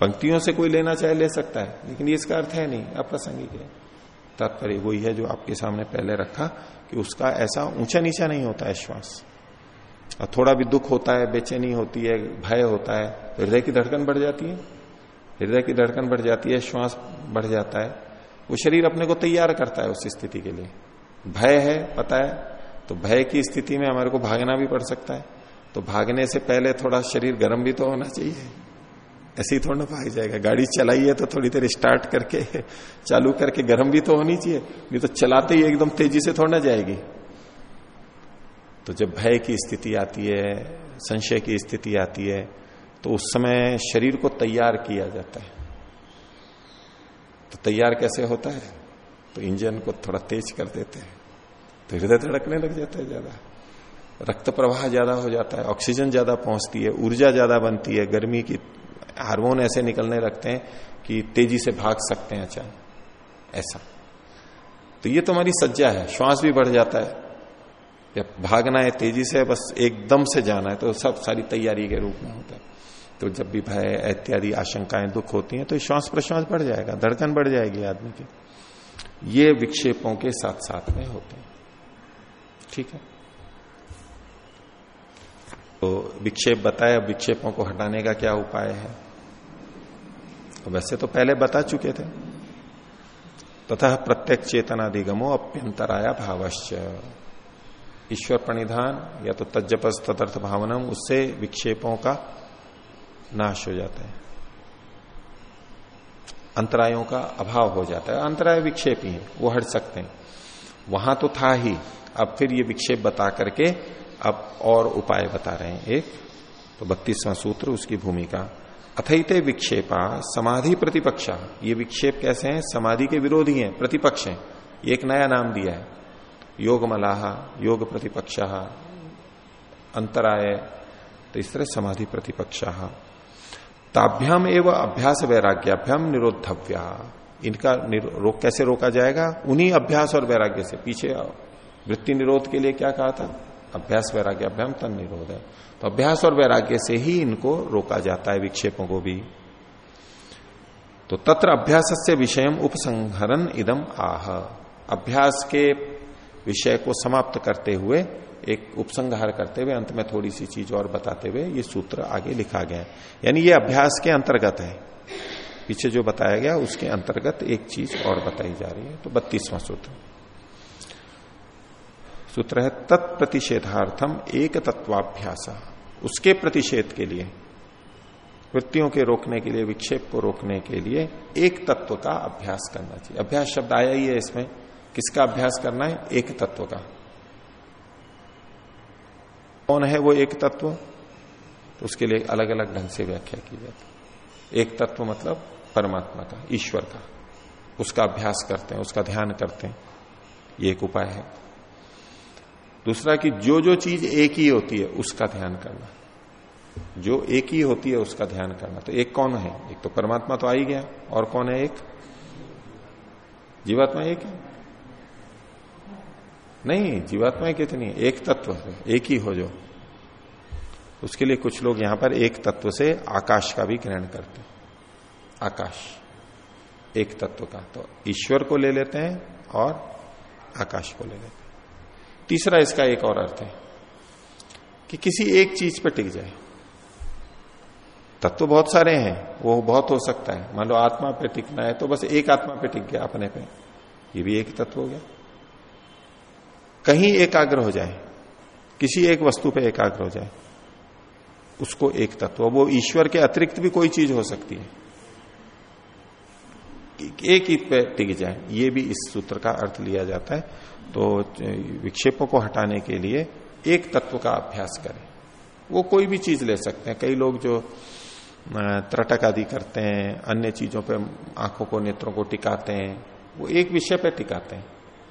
पंक्तियों से कोई लेना चाहे ले सकता है, लेकिन ये इसका अर्थ है नहीं, अप्रासंगिक है। तात्पर्य वही है जो आपके सामने पहले रखा कि उसका ऐसा ऊँचा नीचा नहीं होता है श्वास। और थोड़ा भी दुख होता है, बेचैनी होती है, भय होता है, हृदय की धड़कन बढ़ जाती है। हृदय की धड़कन बढ़ जाती है, श्वास बढ़ जाता है। वो शरीर अपने को तैयार करता है उस स्थिति के लिए। भय है, पता है तो भय की स्थिति में हमारे को भागना भी पड़ सकता है। तो भागने से पहले थोड़ा शरीर गर्म भी तो होना चाहिए। ऐसे ही थोड़ा ना भाग जाएगा। गाड़ी चलाई है तो थोड़ी देर स्टार्ट करके, चालू करके, गर्म भी तो होनी चाहिए, नहीं तो चलाते ही एकदम तेज़ी से थोड़ा जाएगी। तो जब भय की स्थिति आती है, संशय की स्थिति आती है तो उस समय शरीर को तैयार किया जाता है। तो तैयार कैसे होता है? तो इंजन को थोड़ा तेज कर देते हैं। तो हृदय धड़कने लग जाता है ज़्यादा। रक्त प्रवाह ज़्यादा हो जाता है, ऑक्सीजन ज़्यादा पहुँचती है, ऊर्जा ज़्यादा बनती है, गर्मी की हार्मोन ऐसे निकलने लगते हैं कि तेज़ी से भाग सकते हैं अचानक। ऐसा। तो ये तुम्हारी सज्जा है, श्वास भी बढ़ जाता है। जब भागना है तेज़ी से, बस एकदम से जाना है तो सब सारी तैयारी के रूप में होता है। तो जब भी भय, इत्यादि, आशंकाएँ, दुख होती हैं तो श्वास प्रश्वास बढ़ जाएगा, धड़कन बढ़ जाएगी आदमी की। ये विक्षेपों के साथ साथ में होते हैं। ठीक है? तो विक्षेप बताया, विक्षेपों को हटाने का क्या उपाय है? वैसे तो पहले बता चुके थे। तथा प्रत्येक चेतनाधिगमो अप्यंतराया भावश्च। ईश्वर प्रणिधान या तो तजपस तदर्थ भावनम उससे विक्षेपों का नाश हो जाता है। अंतरायों का अभाव हो जाता है। अंतराय विक्षेप ही है, वो हट सकते हैं। वहाँ तो था ही। अब फिर ये विक्षेप बता करके अब और उपाय बता रहे हैं। एक तो बत्तीसवां सूत्र, उसकी भूमिका। अथईते विक्षेपा, समाधि प्रतिपक्षा। ये विक्षेप कैसे हैं? समाधि के विरोधी हैं, प्रतिपक्ष हैं। एक नया नाम दिया है। योग मलाहा योग प्रतिपक्ष, अंतराय तो इस तरह समाधि प्रतिपक्ष। ताभ्याम एवं अभ्यास वैराग्याभ्याम निरोधव्या इनका रोक कैसे रोका जाएगा? उन्हीं अभ्यास और वैराग्य से। पीछे वृत्ति निरोध के लिए क्या कहा था? अभ्यास वैराग्य अभ्याम तन निरोध है। तो अभ्यास और वैराग्य से ही इनको रोका जाता है विक्षेपों को भी। तो तत्र अभ्यास से विषय उपसंहरण इदम आह। अभ्यास के विषय को समाप्त करते हुए, एक उपसंहार करते हुए, अंत में थोड़ी सी चीज़ और बताते हुए ये सूत्र आगे लिखा गया है। यानी ये अभ्यास के अंतर्गत है। पीछे जो बताया गया, उसके अंतर्गत एक चीज़ और बताई जा रही है। तो बत्तीसवां सूत्र। सूत्र है, तत्प्रतिषेधार्थम एक तत्वाभ्यास उसके प्रतिषेध के लिए, वृत्तियों के रोकने के लिए, विक्षेप को रोकने के लिए एक तत्व का अभ्यास करना चाहिए। अभ्यास शब्द आया ही है इसमें, किसका अभ्यास करना है? एक तत्व का। कौन है वो एक तत्व? तो उसके लिए अलग अलग ढंग से व्याख्या की जाती एक तत्व मतलब परमात्मा का, ईश्वर का। उसका अभ्यास करते हैं, उसका ध्यान करते हैं। ये एक उपाय है। दूसरा कि जो जो चीज़ एक ही होती है, उसका ध्यान करना। जो एक ही होती है, उसका ध्यान करना। तो एक कौन है? एक तो परमात्मा तो आ ही गया। और कौन है एक? जीवात्मा एक है? नहीं, जीवात्मा कितनी एक तत्व है। एक ही हो जो। उसके लिए कुछ लोग यहाँ पर एक तत्व से आकाश का भी ग्रहण करते हैं। आकाश। एक तत्व का। तो ईश्वर को ले लेते हैं और आकाश को ले लेते हैं। तीसरा इसका एक और अर्थ है कि किसी एक चीज़ पर टिक जाए। तत्व तो बहुत सारे हैं, वो बहुत हो सकता है। मान लो आत्मा पे टिकना है तो बस एक आत्मा पे टिक गया अपने पे। ये भी एक तत्व हो गया। कहीं एकाग्र हो जाए, किसी एक वस्तु पे एकाग्र हो जाए, उसको एक तत्व, वो ईश्वर के अतिरिक्त भी कोई चीज़ हो सकती है। एक ही पे टिक जाए, ये भी इस सूत्र का अर्थ लिया जाता है। तो विक्षेपों को हटाने के लिए एक तत्व का अभ्यास करें। वो कोई भी चीज़ ले सकते हैं। कई लोग जो त्रटक आदि करते हैं, अन्य चीज़ों पे आँखों को, नेत्रों को टिकाते हैं, वो एक विषय पे टिकाते हैं।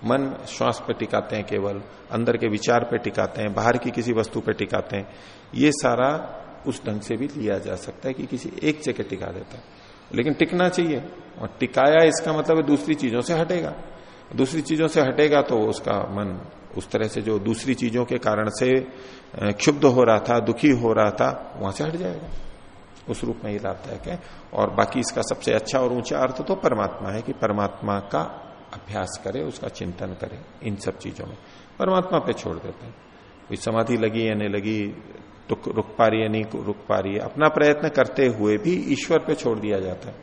मन, श्वास पे टिकाते हैं केवल, अंदर के विचार पे टिकाते हैं, बाहर की किसी वस्तु पे टिकाते हैं। ये सारा उस ढंग से भी लिया जा सकता है कि किसी एक जगह टिका देता है। लेकिन टिकना चाहिए। और टिकाया इसका मतलब दूसरी चीज़ों से हटेगा। दूसरी चीज़ों से हटेगा तो उसका मन उस तरह से जो दूसरी चीज़ों के कारण से क्षुब्ध हो रहा था, दुखी हो रहा था, वहाँ से हट जाएगा। उस रूप में ही लाभदायक है। और बाकी इसका सबसे अच्छा और ऊँचा अर्थ तो परमात्मा है कि परमात्मा का अभ्यास करे, उसका चिंतन करे, इन सब चीज़ों में। परमात्मा पे छोड़ देते हैं। कोई समाधि लगी या नहीं लगी रुक रुक पा रही है नहीं रुक पा रही है अपना प्रयत्न करते हुए भी ईश्वर पे छोड़ दिया जाता है।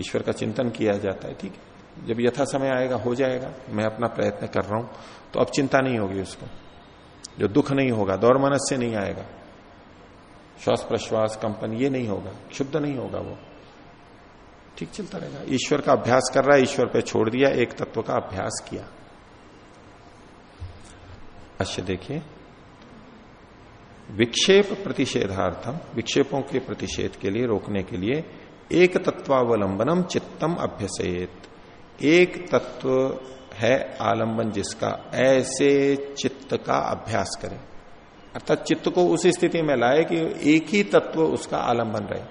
ईश्वर का चिंतन किया जाता है, ठीक है। जब यथा समय आएगा, हो जाएगा। मैं अपना प्रयत्न कर रहा हूँ। तो अब चिंता नहीं होगी उसको। जो दुख नहीं होगा दौर मनस से नहीं आएगा। श्वास प्रश्वास, कंपन, ये नहीं होगा। शुद्ध नहीं होगा वो। ठीक चलता रहेगा। ईश्वर का अभ्यास कर रहा है, ईश्वर पे छोड़ दिया, एक तत्व का अभ्यास किया। अच्छा देखिए। विक्षेप प्रतिषेधार्थम, विक्षेपों के प्रतिषेध के लिए, रोकने के लिए, एक तत्वावलंबनम चित्तम अभ्यसेत। एक तत्व है आलंबन जिसका, ऐसे चित्त का अभ्यास करें। अर्थात चित्त को उस स्थिति में लाए कि एक ही तत्व उसका आलंबन रहे।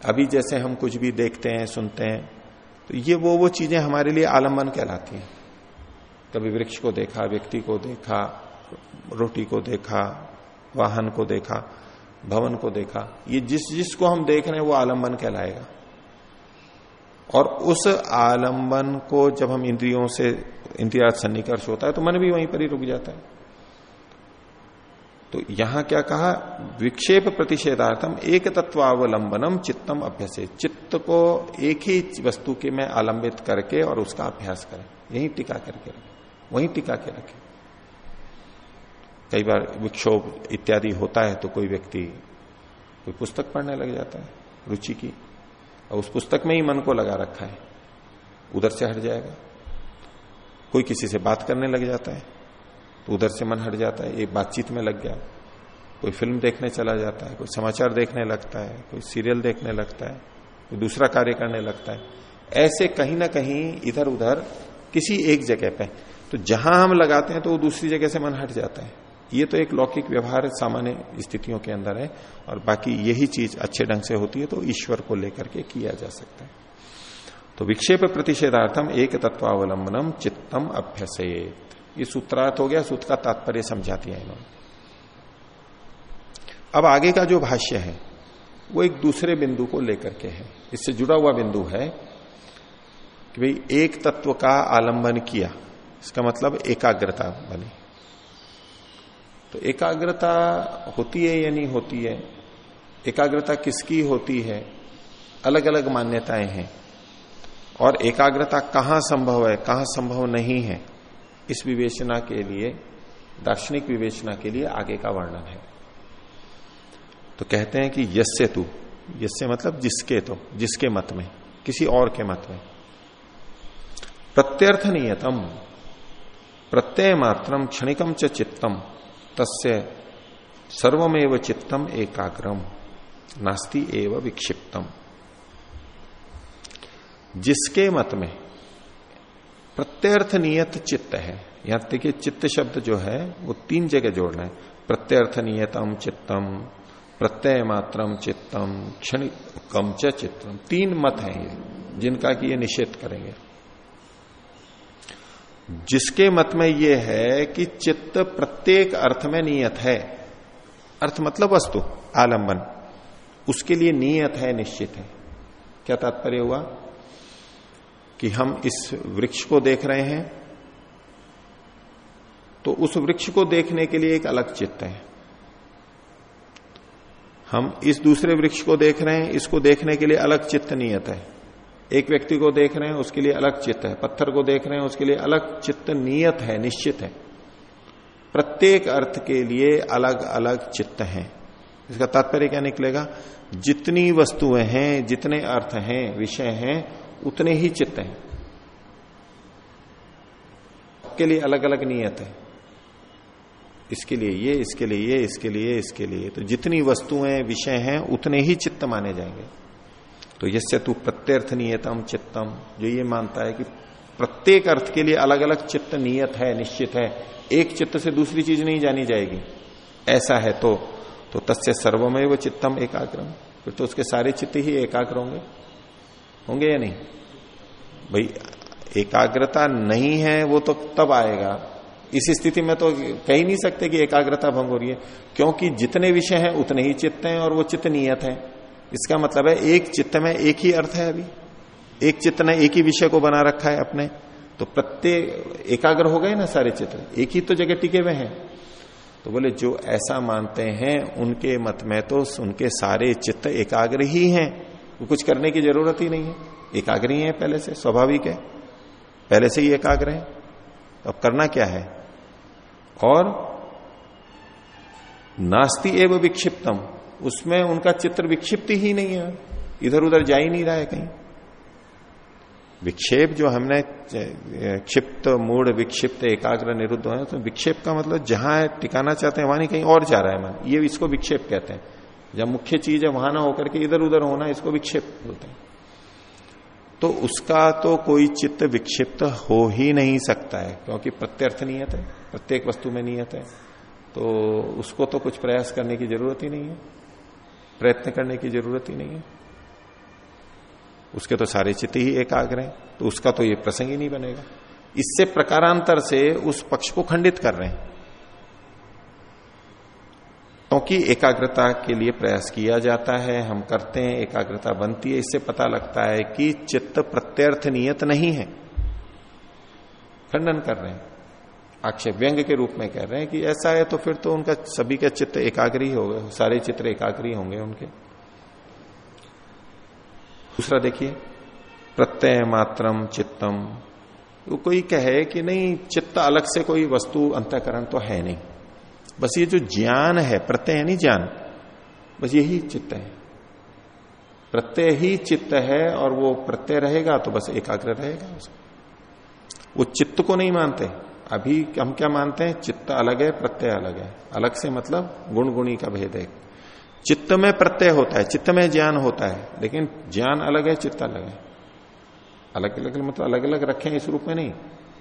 अभी जैसे हम कुछ भी देखते हैं, सुनते हैं तो ये वो वो चीज़ें हमारे लिए आलंबन कहलाती हैं। कभी वृक्ष को देखा, व्यक्ति को देखा, रोटी को देखा, वाहन को देखा, भवन को देखा, ये जिस, जिसको हम देख रहे हैं वो आलंबन कहलाएगा। और उस आलंबन को जब हम इंद्रियों से इंद्रिया सन्निकर्ष होता है तो मन भी वहीं पर ही रुक जाता है। तो यहाँ क्या कहा? विक्षेप प्रतिषेधार्थम एक तत्वावलंबनम चित्तम अभ्यसे। चित्त को एक ही वस्तु के में आलंबित करके और उसका अभ्यास करें। यही टिका करके रखें। वहीं टिका के रखें। कई बार विक्षोभ इत्यादि होता है तो कोई व्यक्ति कोई पुस्तक पढ़ने लग जाता है, रुचि की। और उस पुस्तक में ही मन को लगा रखा है। उधर से हट जाएगा। कोई किसी से बात करने लग जाता है तो उधर से मन हट जाता है, एक बातचीत में लग गया। कोई फ़िल्म देखने चला जाता है, कोई समाचार देखने लगता है, कोई सीरियल देखने लगता है, कोई दूसरा कार्य करने लगता है। ऐसे कहीं ना कहीं इधर उधर किसी एक जगह पे तो जहाँ हम लगाते हैं तो वो दूसरी जगह से मन हट जाता है। ये तो एक लौकिक व्यवहार सामान्य स्थितियों के अंदर है, और बाकी यही चीज़ अच्छे ढंग से होती है तो ईश्वर को लेकर के किया जा सकता है। तो विक्षेप प्रतिषेधार्थम एक तत्वावलंबनम चित्तम अभ्यसेत। ये सूत्रार्थ हो गया सूत्र का तात्पर्य समझा दिया इन्होंने। अब आगे का जो भाष्य है, वो एक दूसरे बिंदु को लेकर के है। इससे जुड़ा हुआ बिंदु है कि भाई एक तत्व का आलंबन किया, इसका मतलब एकाग्रता बनी। तो एकाग्रता होती है या नहीं होती है? एकाग्रता किसकी होती है? अलग अलग मान्यताएँ हैं। और एकाग्रता कहाँ संभव है, कहाँ संभव नहीं है, इस विवेचना के लिए, दार्शनिक विवेचना के लिए आगे का वर्णन है। तो कहते हैं कि यस्य तू, यस्य मतलब जिसके तो जिसके मत में, किसी और के मत में। प्रत्यर्थ नियतम प्रत्यय मात्रम क्षणिकम च चित्तम। तस्य सर्वमेव चित्तम एकाग्रम, नास्ति एव विक्षिप्तम। जिसके मत में प्रत्यर्थ नियत चित्त है, यहाँ देखिए चित्त शब्द जो है, वो तीन जगह जोड़ना है। प्रत्यर्थ नियतम चित्तम प्रत्यय मात्रम चित्तम क्षण कम च चित्तम, तीन मत हैं ये, जिनका कि ये निषेध करेंगे। जिसके मत में यह है कि चित्त प्रत्येक अर्थ में नियत है। अर्थ मतलब वस्तु, आलंबन। उसके लिए नियत है, निश्चित है। क्या तात्पर्य हुआ? कि हम इस वृक्ष को देख रहे हैं तो उस वृक्ष को देखने के लिए एक अलग चित्त है। हम इस दूसरे वृक्ष को देख रहे हैं, इसको देखने के लिए अलग चित्त नियत है। एक व्यक्ति को देख रहे हैं, उसके लिए अलग चित्त है। पत्थर को देख रहे हैं, उसके लिए अलग चित्त नियत है, निश्चित है। प्रत्येक अर्थ के लिए अलग अलग चित्त है। इसका तात्पर्य क्या निकलेगा? जितनी वस्तुएँ हैं, जितने अर्थ हैं, विषय हैं, उतने ही चित्त हैं। के लिए अलग अलग नियत है। इसके लिए ये, इसके लिए ये, इसके लिए इसके लिए तो जितनी वस्तुएँ, विषय हैं, उतने ही चित्त माने जाएँगे। तो यसे तू प्रत्यर्थ नियतम चित्तम। जो ये मानता है कि प्रत्येक अर्थ के लिए अलग अलग चित्त नियत है, निश्चित है, एक चित्त से दूसरी चीज़ नहीं जानी जाएगी। ऐसा है तो तो तस्य सर्वमय वो चित्तम एकाग्रम। फिर तो उसके सारे चित्त ही एकाग्र होंगे। होंगे या नहीं? भाई, एकाग्रता नहीं है, वो तो तब आएगा। इस स्थिति में तो कह ही नहीं सकते कि एकाग्रता भंग हो रही है, क्योंकि जितने विषय हैं उतने ही चित्त हैं और वो चित्त नियत है। इसका मतलब है, एक चित्त में एक ही अर्थ है अभी। एक चित्त ने एक ही विषय को बना रखा है अपने। तो प्रत्येक, एकाग्र हो गए ना सारे चित्र एक ही तो जगह टिके हुए हैं। तो बोले, जो ऐसा मानते हैं, उनके मत में तो उनके सारे चित्त एकाग्र ही हैं। वो कुछ करने की ज़रूरत ही नहीं है। एकाग्र ही है पहले से, स्वाभाविक है। पहले से ही एकाग्र है। अब करना क्या है? और नास्ति एवं विक्षिप्तम। उसमें उनका चित्र विक्षिप्त ही नहीं है। इधर उधर जा ही नहीं रहा है कहीं। विक्षेप जो हमने क्षिप्त मूड विक्षिप्त, एकाग्र, निरुद्ध है तो विक्षेप का मतलब जहाँ टिकाना चाहते हैं, वहाँ नहीं, कहीं और जा रहा है मन। ये इसको विक्षेप कहते हैं। जब मुख्य चीज़ है, वहाँ ना होकर के इधर उधर होना, इसको विक्षेप बोलते हैं। तो उसका तो कोई चित्त विक्षिप्त हो ही नहीं सकता है, क्योंकि प्रत्यर्थ नियत है, प्रत्येक वस्तु में नियत है। तो उसको तो कुछ प्रयास करने की ज़रूरत ही नहीं है। प्रयत्न करने की ज़रूरत ही नहीं है। उसके तो सारे चित्त ही एकाग्र हैं तो उसका तो ये प्रसंग ही नहीं बनेगा। इससे प्रकारांतर से उस पक्ष को खंडित कर रहे हैं। क्योंकि तो एकाग्रता के लिए प्रयास किया जाता है, हम करते हैं, एकाग्रता बनती है, इससे पता लगता है कि चित्त प्रत्यर्थ नियत नहीं है। खंडन कर रहे हैं। आक्षेप व्यंग के रूप में कह रहे हैं कि ऐसा है तो फिर तो उनका सभी का चित्त एकाग्री हो गए, सारे चित्र एकाग्री होंगे उनके। दूसरा देखिए, प्रत्यय मात्रम चित्तम। वो कोई कहे कि नहीं, चित्त अलग से कोई वस्तु अंतकरण तो है नहीं। बस ये जो ज्ञान है, प्रत्यय नहीं ज्ञान, बस यही चित्त है। प्रत्यय ही चित्त है और वो प्रत्यय रहेगा तो बस एकाग्र रहेगा वो चित्त को नहीं मानते। अभी हम क्या मानते हैं? चित्त अलग है, प्रत्यय अलग है। अलग से मतलब गुण गुणी का भेद है। चित्त में प्रत्यय होता है, चित्त में ज्ञान होता है, लेकिन ज्ञान अलग है, चित्त अलग है। अलग अलग मतलब अलग अलग रखे हैं इस रूप में नहीं,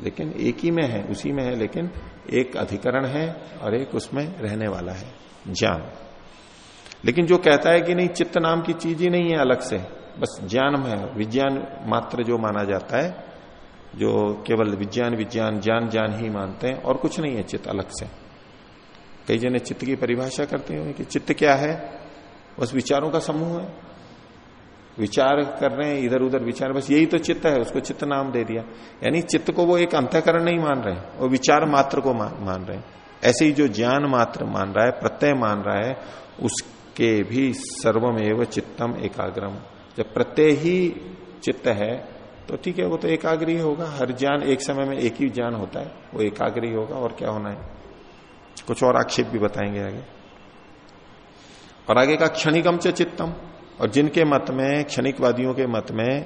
लेकिन एक ही में है, उसी में है, लेकिन एक अधिकरण है और एक उसमें रहने वाला है, ज्ञान। लेकिन जो कहता है कि नहीं, चित्त नाम की चीज़ ही नहीं है अलग से, बस ज्ञान है, विज्ञान मात्र जो माना जाता है जो केवल विज्ञान विज्ञान, ज्ञान ज्ञान ही मानते हैं और कुछ नहीं है चित्त अलग से। कई जने चित्त की परिभाषा करते हैं कि चित्त क्या है? बस विचारों का समूह है। विचार कर रहे हैं इधर उधर विचार, बस यही तो चित्त है, उसको चित्त नाम दे दिया। यानी चित्त को वो एक अंतकरण नहीं मान रहे, वो विचार मात्र को मान रहे हैं। ऐसे ही जो ज्ञान मात्र मान रहा है, प्रत्यय मान रहा है, उसके भी सर्वमेव चित्तम एकाग्रम। जब प्रत्यय ही चित्त है तो ठीक है, वो तो एकाग्री होगा। हर ज्ञान एक समय में एक ही ज्ञान होता है, वो एकाग्री होगा और क्या होना है? कुछ और आक्षेप भी बताएँगे आगे। और आगे का क्षणिकम च चित्तम। और जिनके मत में, क्षणिकवादियों के मत में,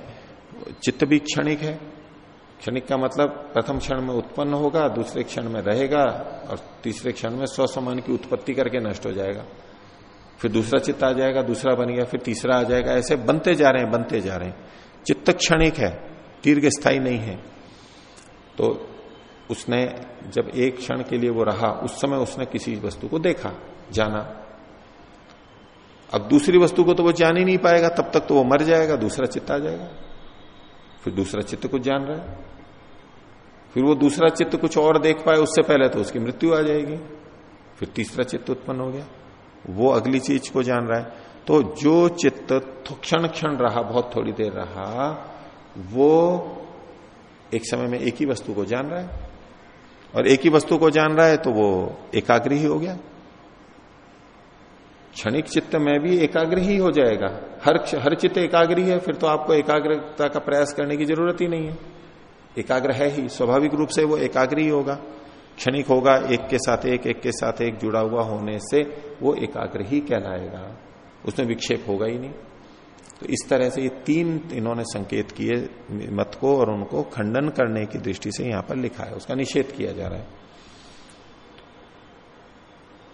चित्त भी क्षणिक है। क्षणिक का मतलब प्रथम क्षण में उत्पन्न होगा, दूसरे क्षण में रहेगा, और तीसरे क्षण में स्वसमान की उत्पत्ति करके नष्ट हो जाएगा। फिर दूसरा चित्त आ जाएगा, दूसरा बन गया, फिर तीसरा आ जाएगा। ऐसे बनते जा रहे हैं, बनते जा रहे हैं। चित्त क्षणिक है। दीर्घ स्थायी नहीं है। तो उसने, जब एक क्षण के लिए वो रहा, उस समय उसने किसी वस्तु को देखा, जाना। अब दूसरी वस्तु को तो वो जान ही नहीं पाएगा, तब तक तो वो मर जाएगा, दूसरा चित्त आ जाएगा। फिर दूसरा चित्त कुछ जान रहा है। फिर वो दूसरा चित्त कुछ और देख पाए, उससे पहले तो उसकी मृत्यु आ जाएगी। फिर तीसरा चित्त उत्पन्न हो गया। वो अगली चीज़ को जान रहा है। तो जो चित्त क्षण क्षण रहा, बहुत थोड़ी देर रहा वो एक समय में एक ही वस्तु को जान रहा है। और एक ही वस्तु को जान रहा है तो वो एकाग्र ही हो गया। क्षणिक चित्त में भी एकाग्र ही हो जाएगा। हर हर चित्त एकाग्री है, फिर तो आपको एकाग्रता का प्रयास करने की ज़रूरत ही नहीं है। एकाग्र है ही, स्वाभाविक रूप से वो एकाग्र ही होगा। क्षणिक होगा, एक के साथ एक एक के साथ एक जुड़ा हुआ होने से वो एकाग्र ही कहलाएगा। उसमें विक्षेप होगा ही नहीं। तो इस तरह से ये तीन इन्होंने संकेत किए मत को और उनको खंडन करने की दृष्टि से यहाँ पर लिखा है। उसका निषेध किया जा रहा है।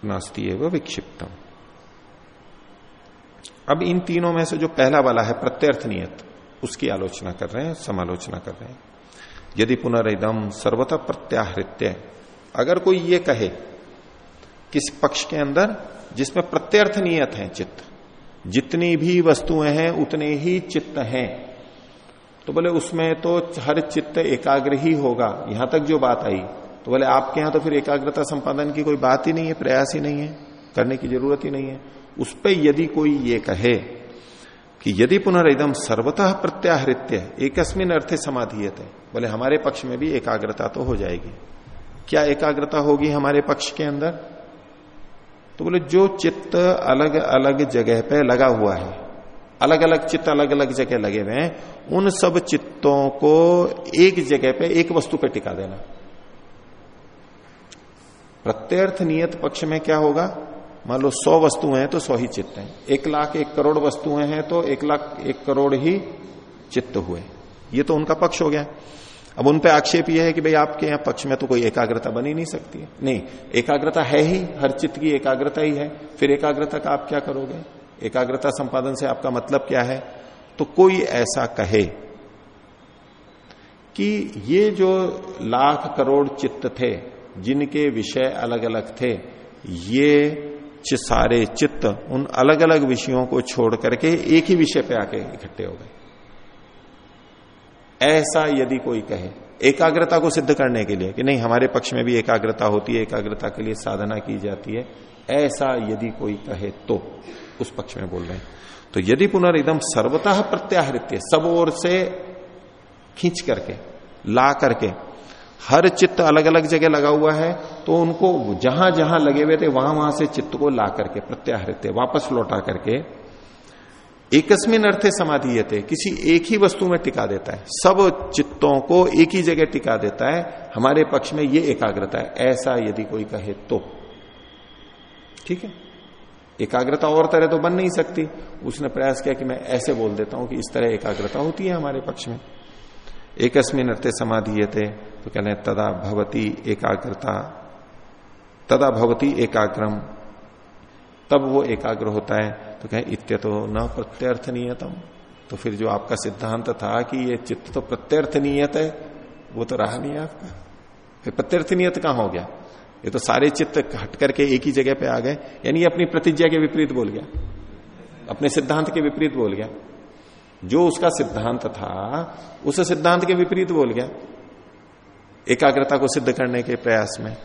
नास्ती एवं विक्षिप्तम। अब इन तीनों में से जो पहला वाला है, प्रत्यर्थ नियत, उसकी आलोचना कर रहे हैं, समालोचना कर रहे हैं। यदि पुनर्दम सर्वतः प्रत्याहृत्य, अगर कोई ये कहे, किस पक्ष के अंदर, जिसमें प्रत्यर्थ नियत है चित्त जितनी भी वस्तुएँ हैं, उतने ही चित्त हैं। तो बोले, उसमें तो हर चित्त एकाग्र ही होगा। यहाँ तक जो बात आई तो बोले, आपके यहाँ तो फिर एकाग्रता संपादन की कोई बात ही नहीं है, प्रयास ही नहीं है, करने की ज़रूरत ही नहीं है। उस पर यदि कोई ये कहे कि यदि पुनर्दम सर्वतः प्रत्याहृत्य, एकस्मिन अर्थे समाधीयत है बोले, हमारे पक्ष में भी एकाग्रता तो हो जाएगी। क्या एकाग्रता होगी हमारे पक्ष के अंदर? तो बोले, जो चित्त अलग अलग जगह पे लगा हुआ है अलग अलग चित्त अलग अलग जगह लगे हुए हैं, उन सब चित्तों को एक जगह पे, एक वस्तु पे टिका देना। प्रत्यर्थ नियत पक्ष में क्या होगा? मान लो, सौ वस्तुएँ हैं तो सौ ही चित्त हैं। एक लाख एक करोड़ वस्तुएँ हैं तो एक लाख एक करोड़ ही चित्त हुए। ये तो उनका पक्ष हो गया। अब उन पे आक्षेप यह है कि भाई आपके यहाँ पक्ष में तो कोई एकाग्रता बनी नहीं सकती है। नहीं, एकाग्रता है ही, हर चित्त की एकाग्रता ही है। फिर एकाग्रता का आप क्या करोगे? एकाग्रता संपादन से आपका मतलब क्या है? तो कोई ऐसा कहे कि ये जो लाख करोड़ चित्त थे, जिनके विषय अलग अलग थे, ये सारे चित्त उन अलग अलग विषयों को छोड़ करके एक ही विषय पे आके इकट्ठे हो गए। ऐसा यदि कोई कहे, एकाग्रता को सिद्ध करने के लिए कि नहीं, हमारे पक्ष में भी एकाग्रता होती है, एकाग्रता के लिए साधना की जाती है, ऐसा यदि कोई कहे तो उस पक्ष में बोल रहे हैं। तो यदि पुनर्दम सर्वतः प्रत्याहृत्य, सब ओर से खींच करके, ला करके, हर चित्त अलग अलग जगह लगा हुआ है तो उनको जहाँ जहाँ लगे हुए थे वहाँ वहाँ से चित्त को ला करके, प्रत्याहृत्य, वापस लौटा करके एकस्मिन अर्थे समाधि थे किसी एक ही वस्तु में टिका देता है। सब चित्तों को एक ही जगह टिका देता है। हमारे पक्ष में ये एकाग्रता है, ऐसा यदि कोई कहे तो। ठीक है? एकाग्रता और तरह तो बन नहीं सकती। उसने प्रयास किया कि मैं ऐसे बोल देता हूँ कि इस तरह एकाग्रता होती है हमारे पक्ष में। एकस्मिन अर्थे समाधि थे तो कहने तदा भवती एकाग्रता, तदा भवती एकाग्रम। तब वो एकाग्र होता है। तो कहें, इत्य तो न प्रत्यर्थ नियतम तो फिर जो आपका सिद्धांत था कि ये चित्त तो प्रत्यर्थ नियत है, वो तो रहा नहीं आपका। फिर प्रत्यर्थ नियत कहाँ हो गया? ये तो सारे चित्त हट करके एक ही जगह पे आ गए, यानी अपनी प्रतिज्ञा के विपरीत बोल गया। अपने सिद्धांत के विपरीत बोल गया। जो उसका सिद्धांत था, उस सिद्धांत के विपरीत बोल गया। एकाग्रता को सिद्ध करने के प्रयास में।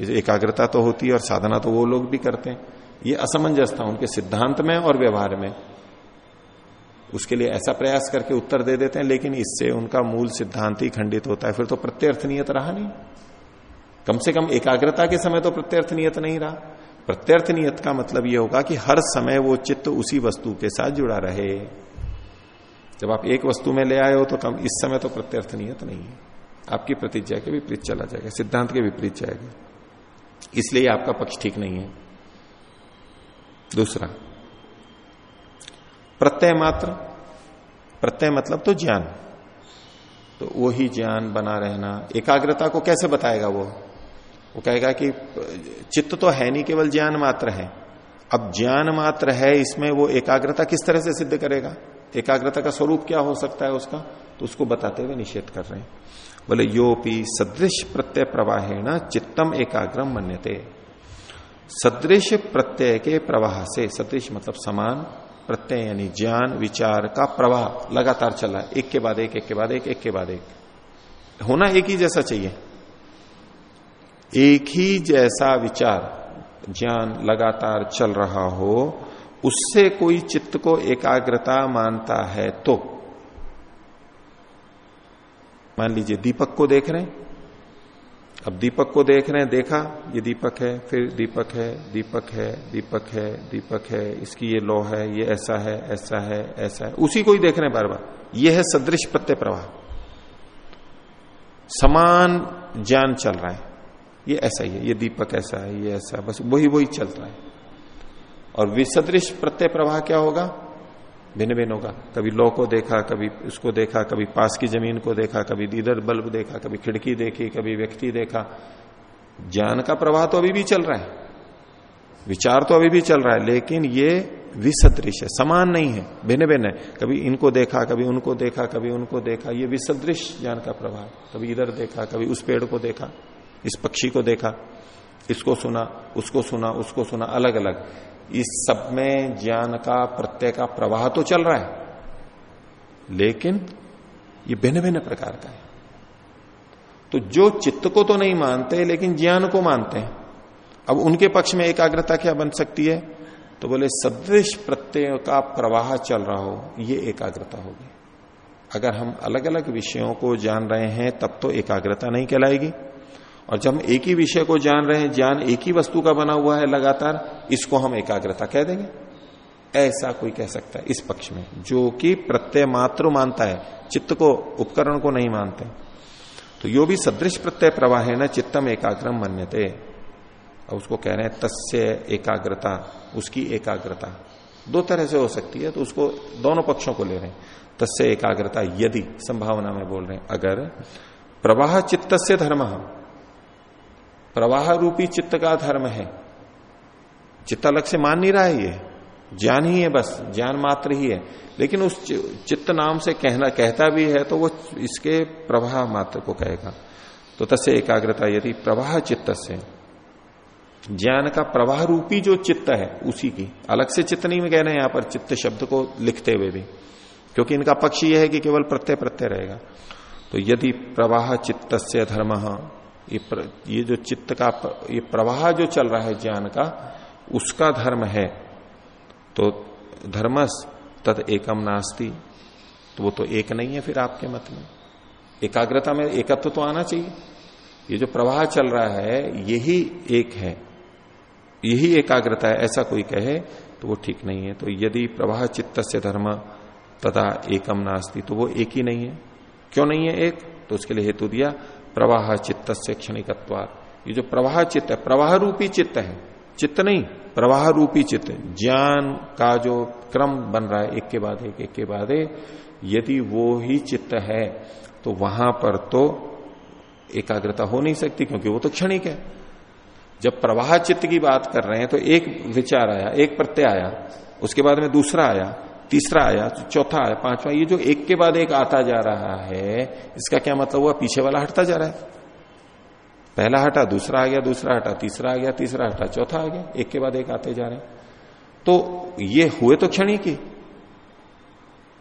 एकाग्रता तो होती है और साधना तो वो लोग भी करते हैं। ये असमंजस था उनके सिद्धांत में और व्यवहार में। उसके लिए ऐसा प्रयास करके उत्तर दे देते हैं, लेकिन इससे उनका मूल सिद्धांत ही खंडित होता है। फिर तो प्रत्यर्थ नियत रहा नहीं। कम से कम एकाग्रता के समय तो प्रत्यर्थ नियत नहीं रहा। प्रत्यर्थ नियत का मतलब यह होगा कि हर समय वो चित्त उसी वस्तु के साथ जुड़ा रहे। जब आप एक वस्तु में ले आए हो तो कम, इस समय तो प्रत्यर्थ नियत नहीं है। आपकी प्रतिज्ञा के विपरीत चला जाएगा, सिद्धांत के विपरीत जाएगा। इसलिए आपका पक्ष ठीक नहीं है। दूसरा, प्रत्यय मात्र, प्रत्यय मतलब तो ज्ञान। तो वो ही ज्ञान बना रहना, एकाग्रता को कैसे बताएगा वो? वो कहेगा कि चित्त तो है नहीं, केवल ज्ञान मात्र है। अब ज्ञान मात्र है, इसमें वो एकाग्रता किस तरह से सिद्ध करेगा? एकाग्रता का स्वरूप क्या हो सकता है उसका? तो उसको बताते हुए निषेध कर रहे हैं। बोले, योपी सदृश प्रत्यय प्रवाहेण चित्तम एकाग्रम मन्यते। सदृश प्रत्यय के प्रवाह से, सदृश मतलब समान, प्रत्यय यानी ज्ञान, विचार का प्रवाह लगातार चला एक के बाद एक एक के बाद एक एक के बाद एक। होना एक ही जैसा चाहिए। एक ही जैसा विचार, ज्ञान लगातार चल रहा हो, उससे कोई चित्त को एकाग्रता मानता है तो। मान लीजिए, दीपक को देख रहे हैं। अब दीपक को देख रहे हैं, देखा, ये दीपक है, फिर दीपक है दीपक है दीपक है दीपक है, इसकी ये लो है, ये ऐसा है ऐसा है ऐसा है। उसी को ही देख रहे हैं बार बार ये है सदृश प्रत्यय प्रवाह। समान ज्ञान चल रहा है। ये ऐसा ही है, ये दीपक ऐसा है, ये ऐसा है, बस वही वही चल रहा है। और विसदृश प्रत्यय प्रवाह क्या होगा? भिन्न भिन्न होगा। कभी लो को देखा, कभी उसको देखा, कभी पास की ज़मीन को देखा, कभी इधर बल्ब देखा, कभी खिड़की देखी, कभी व्यक्ति देखा। ज्ञान का प्रवाह तो अभी भी चल रहा है। विचार तो अभी भी चल रहा है, लेकिन ये विसदृश है समान नहीं है भिन्न भिन्न है। कभी इनको देखा, कभी उनको देखा, कभी उनको देखा, ये विसदृश ज्ञान का प्रभाव कभी इधर देखा, कभी उस पेड़ को देखा, इस पक्षी को देखा, इसको सुना, उसको सुना उसको सुना अलग अलग इस सब में ज्ञान का, प्रत्यय का प्रवाह तो चल रहा है। लेकिन ये भिन्न भिन्न प्रकार का है। तो जो चित्त को तो नहीं मानते, लेकिन ज्ञान को मानते हैं। अब उनके पक्ष में एकाग्रता क्या बन सकती है? तो बोले, सदृश प्रत्यय का प्रवाह चल रहा हो, ये एकाग्रता होगी। अगर हम अलग अलग विषयों को जान रहे हैं, तब तो एकाग्रता नहीं कहलाएगी। और जब हम एक ही विषय को जान रहे हैं, ज्ञान एक ही वस्तु का बना हुआ है लगातार, इसको हम एकाग्रता कह देंगे। ऐसा कोई कह सकता है इस पक्ष में, जो कि प्रत्यय मात्र मानता है, चित्त को, उपकरण को नहीं मानते। तो यो भी सदृश प्रत्यय प्रवाह है ना, चित्तम एकाग्रम मन्यते। उसको कह रहे हैं, तस्य एकाग्रता, उसकी एकाग्रता। दो तरह से हो सकती है तो उसको दोनों पक्षों को ले रहे हैं। तस्य एकाग्रता, यदि, संभावना में बोल रहे हैं, अगर प्रवाह चित्त से धर्म प्रवाह रूपी चित्त का धर्म है। चित्त अलग से मान नहीं रहा है ये। ज्ञान ही है बस, ज्ञान मात्र ही है। लेकिन उस चित्त नाम से कहना, कहता भी है तो वो इसके प्रवाह मात्र को कहेगा। तो तसे एकाग्रता यदि प्रवाह चित्त से। ज्ञान का प्रवाह रूपी जो चित्त है, उसी की। अलग से चित्त नहीं में कह रहे हैं यहाँ पर चित्त शब्द को लिखते हुए भी। क्योंकि इनका पक्ष यह है कि केवल प्रत्यय प्रत्यय रहेगा। तो यदि प्रवाह चित्त से धर्म ये प्र, ये जो चित्त का ये प्रवाह जो चल रहा है ज्ञान का उसका धर्म है। तो धर्मस तद एकम नास्ती। तो वो तो एक नहीं है फिर आपके मत में। एकाग्रता में एकत्व तो आना चाहिए। ये जो प्रवाह चल रहा है यही एक है। यही एकाग्रता है ऐसा कोई कहे तो वो ठीक नहीं है। तो यदि प्रवाह चित्त से धर्म तथा एकम नास्ती तो वो एक ही नहीं है। क्यों नहीं है एक? तो उसके लिए हेतु दिया। प्रवाह चित्त से क्षणिकत्वाद ये जो प्रवाह चित्त है, प्रवाह रूपी चित्त है, चित्त नहीं, प्रवाह रूपी चित्त ज्ञान का जो क्रम बन रहा है, एक के बाद एक एक के बाद एक, यदि वो ही चित्त है तो वहाँ पर तो एकाग्रता हो नहीं सकती, क्योंकि वो तो क्षणिक है। जब प्रवाह चित्त की बात कर रहे हैं तो एक विचार आया, एक प्रत्यय आया, उसके बाद में दूसरा आया तीसरा आया, चौथा आया, पांचवा, ये जो एक के बाद एक आता जा रहा है, इसका क्या मतलब हुआ? पीछे वाला हटता जा रहा है। पहला हटा, दूसरा आ गया, दूसरा हटा, तीसरा आ गया, तीसरा हटा, चौथा आ गया, एक के बाद एक आते जा रहे हैं। तो ये हुए तो क्षणी की।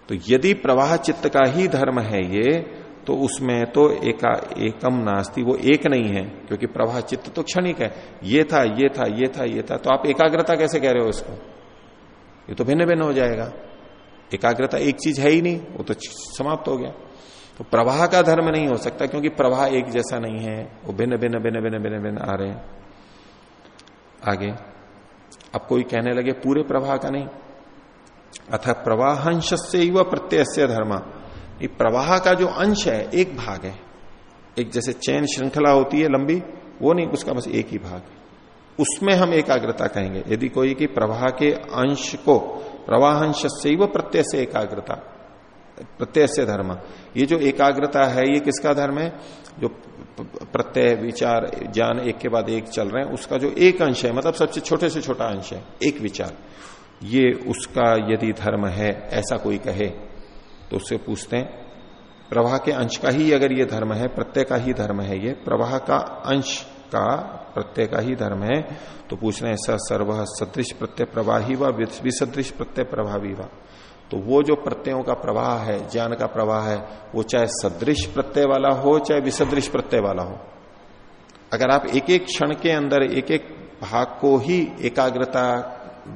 तो यदि प्रवाह चित्त का ही धर्म है ये तो उसमें तो एका, एकम नास्ती, वो एक नहीं है, क्योंकि प्रवाह चित्त तो क्षणिक है ये था ये था ये था ये था तो आप एकाग्रता कैसे कह रहे हो इसको? ये तो भिन्न भिन्न हो जाएगा। एकाग्रता एक चीज़ है ही नहीं, वो तो समाप्त हो गया। तो प्रवाह का धर्म नहीं हो सकता, क्योंकि प्रवाह एक जैसा नहीं है, वो भिन्न भिन्न भिन्न भिन्न भिन्न भिन्न आ रहे हैं। आगे, अब कोई कहने लगे, पूरे प्रवाह का नहीं। अथ प्रवाहंश से व प्रत्यय धर्म प्रवाह का जो अंश है, एक भाग है। एक जैसे चैन श्रृंखला होती है लंबी, वो नहीं, उसका बस एक ही भाग उसमें हम एकाग्रता कहेंगे। यदि कोई कि प्रवाह के अंश को प्रवाहंश से व प्रत्यय से एकाग्रता प्रत्यय से धर्म। ये जो एकाग्रता है, ये किसका धर्म है? जो प्रत्यय, विचार, ज्ञान एक के बाद एक चल रहे हैं, उसका जो एक अंश है मतलब सबसे छोटे से छोटा अंश है, एक विचार। ये उसका यदि धर्म है, ऐसा कोई कहे तो उससे पूछते हैं, प्रवाह के अंश का ही अगर ये धर्म है, प्रत्यय का ही धर्म है ये, प्रवाह का अंश का प्रत्यय का ही धर्म है तो पूछ रहे हैं सर्व सदृश प्रत्यय प्रवाही व विसदृश प्रत्यय प्रभावी व? तो वो जो प्रत्ययों का प्रवाह है, ज्ञान का प्रवाह है, वो चाहे सदृश प्रत्यय वाला हो, चाहे विसदृश प्रत्यय वाला हो। अगर आप एक एक क्षण के अंदर एक एक भाग को ही एकाग्रता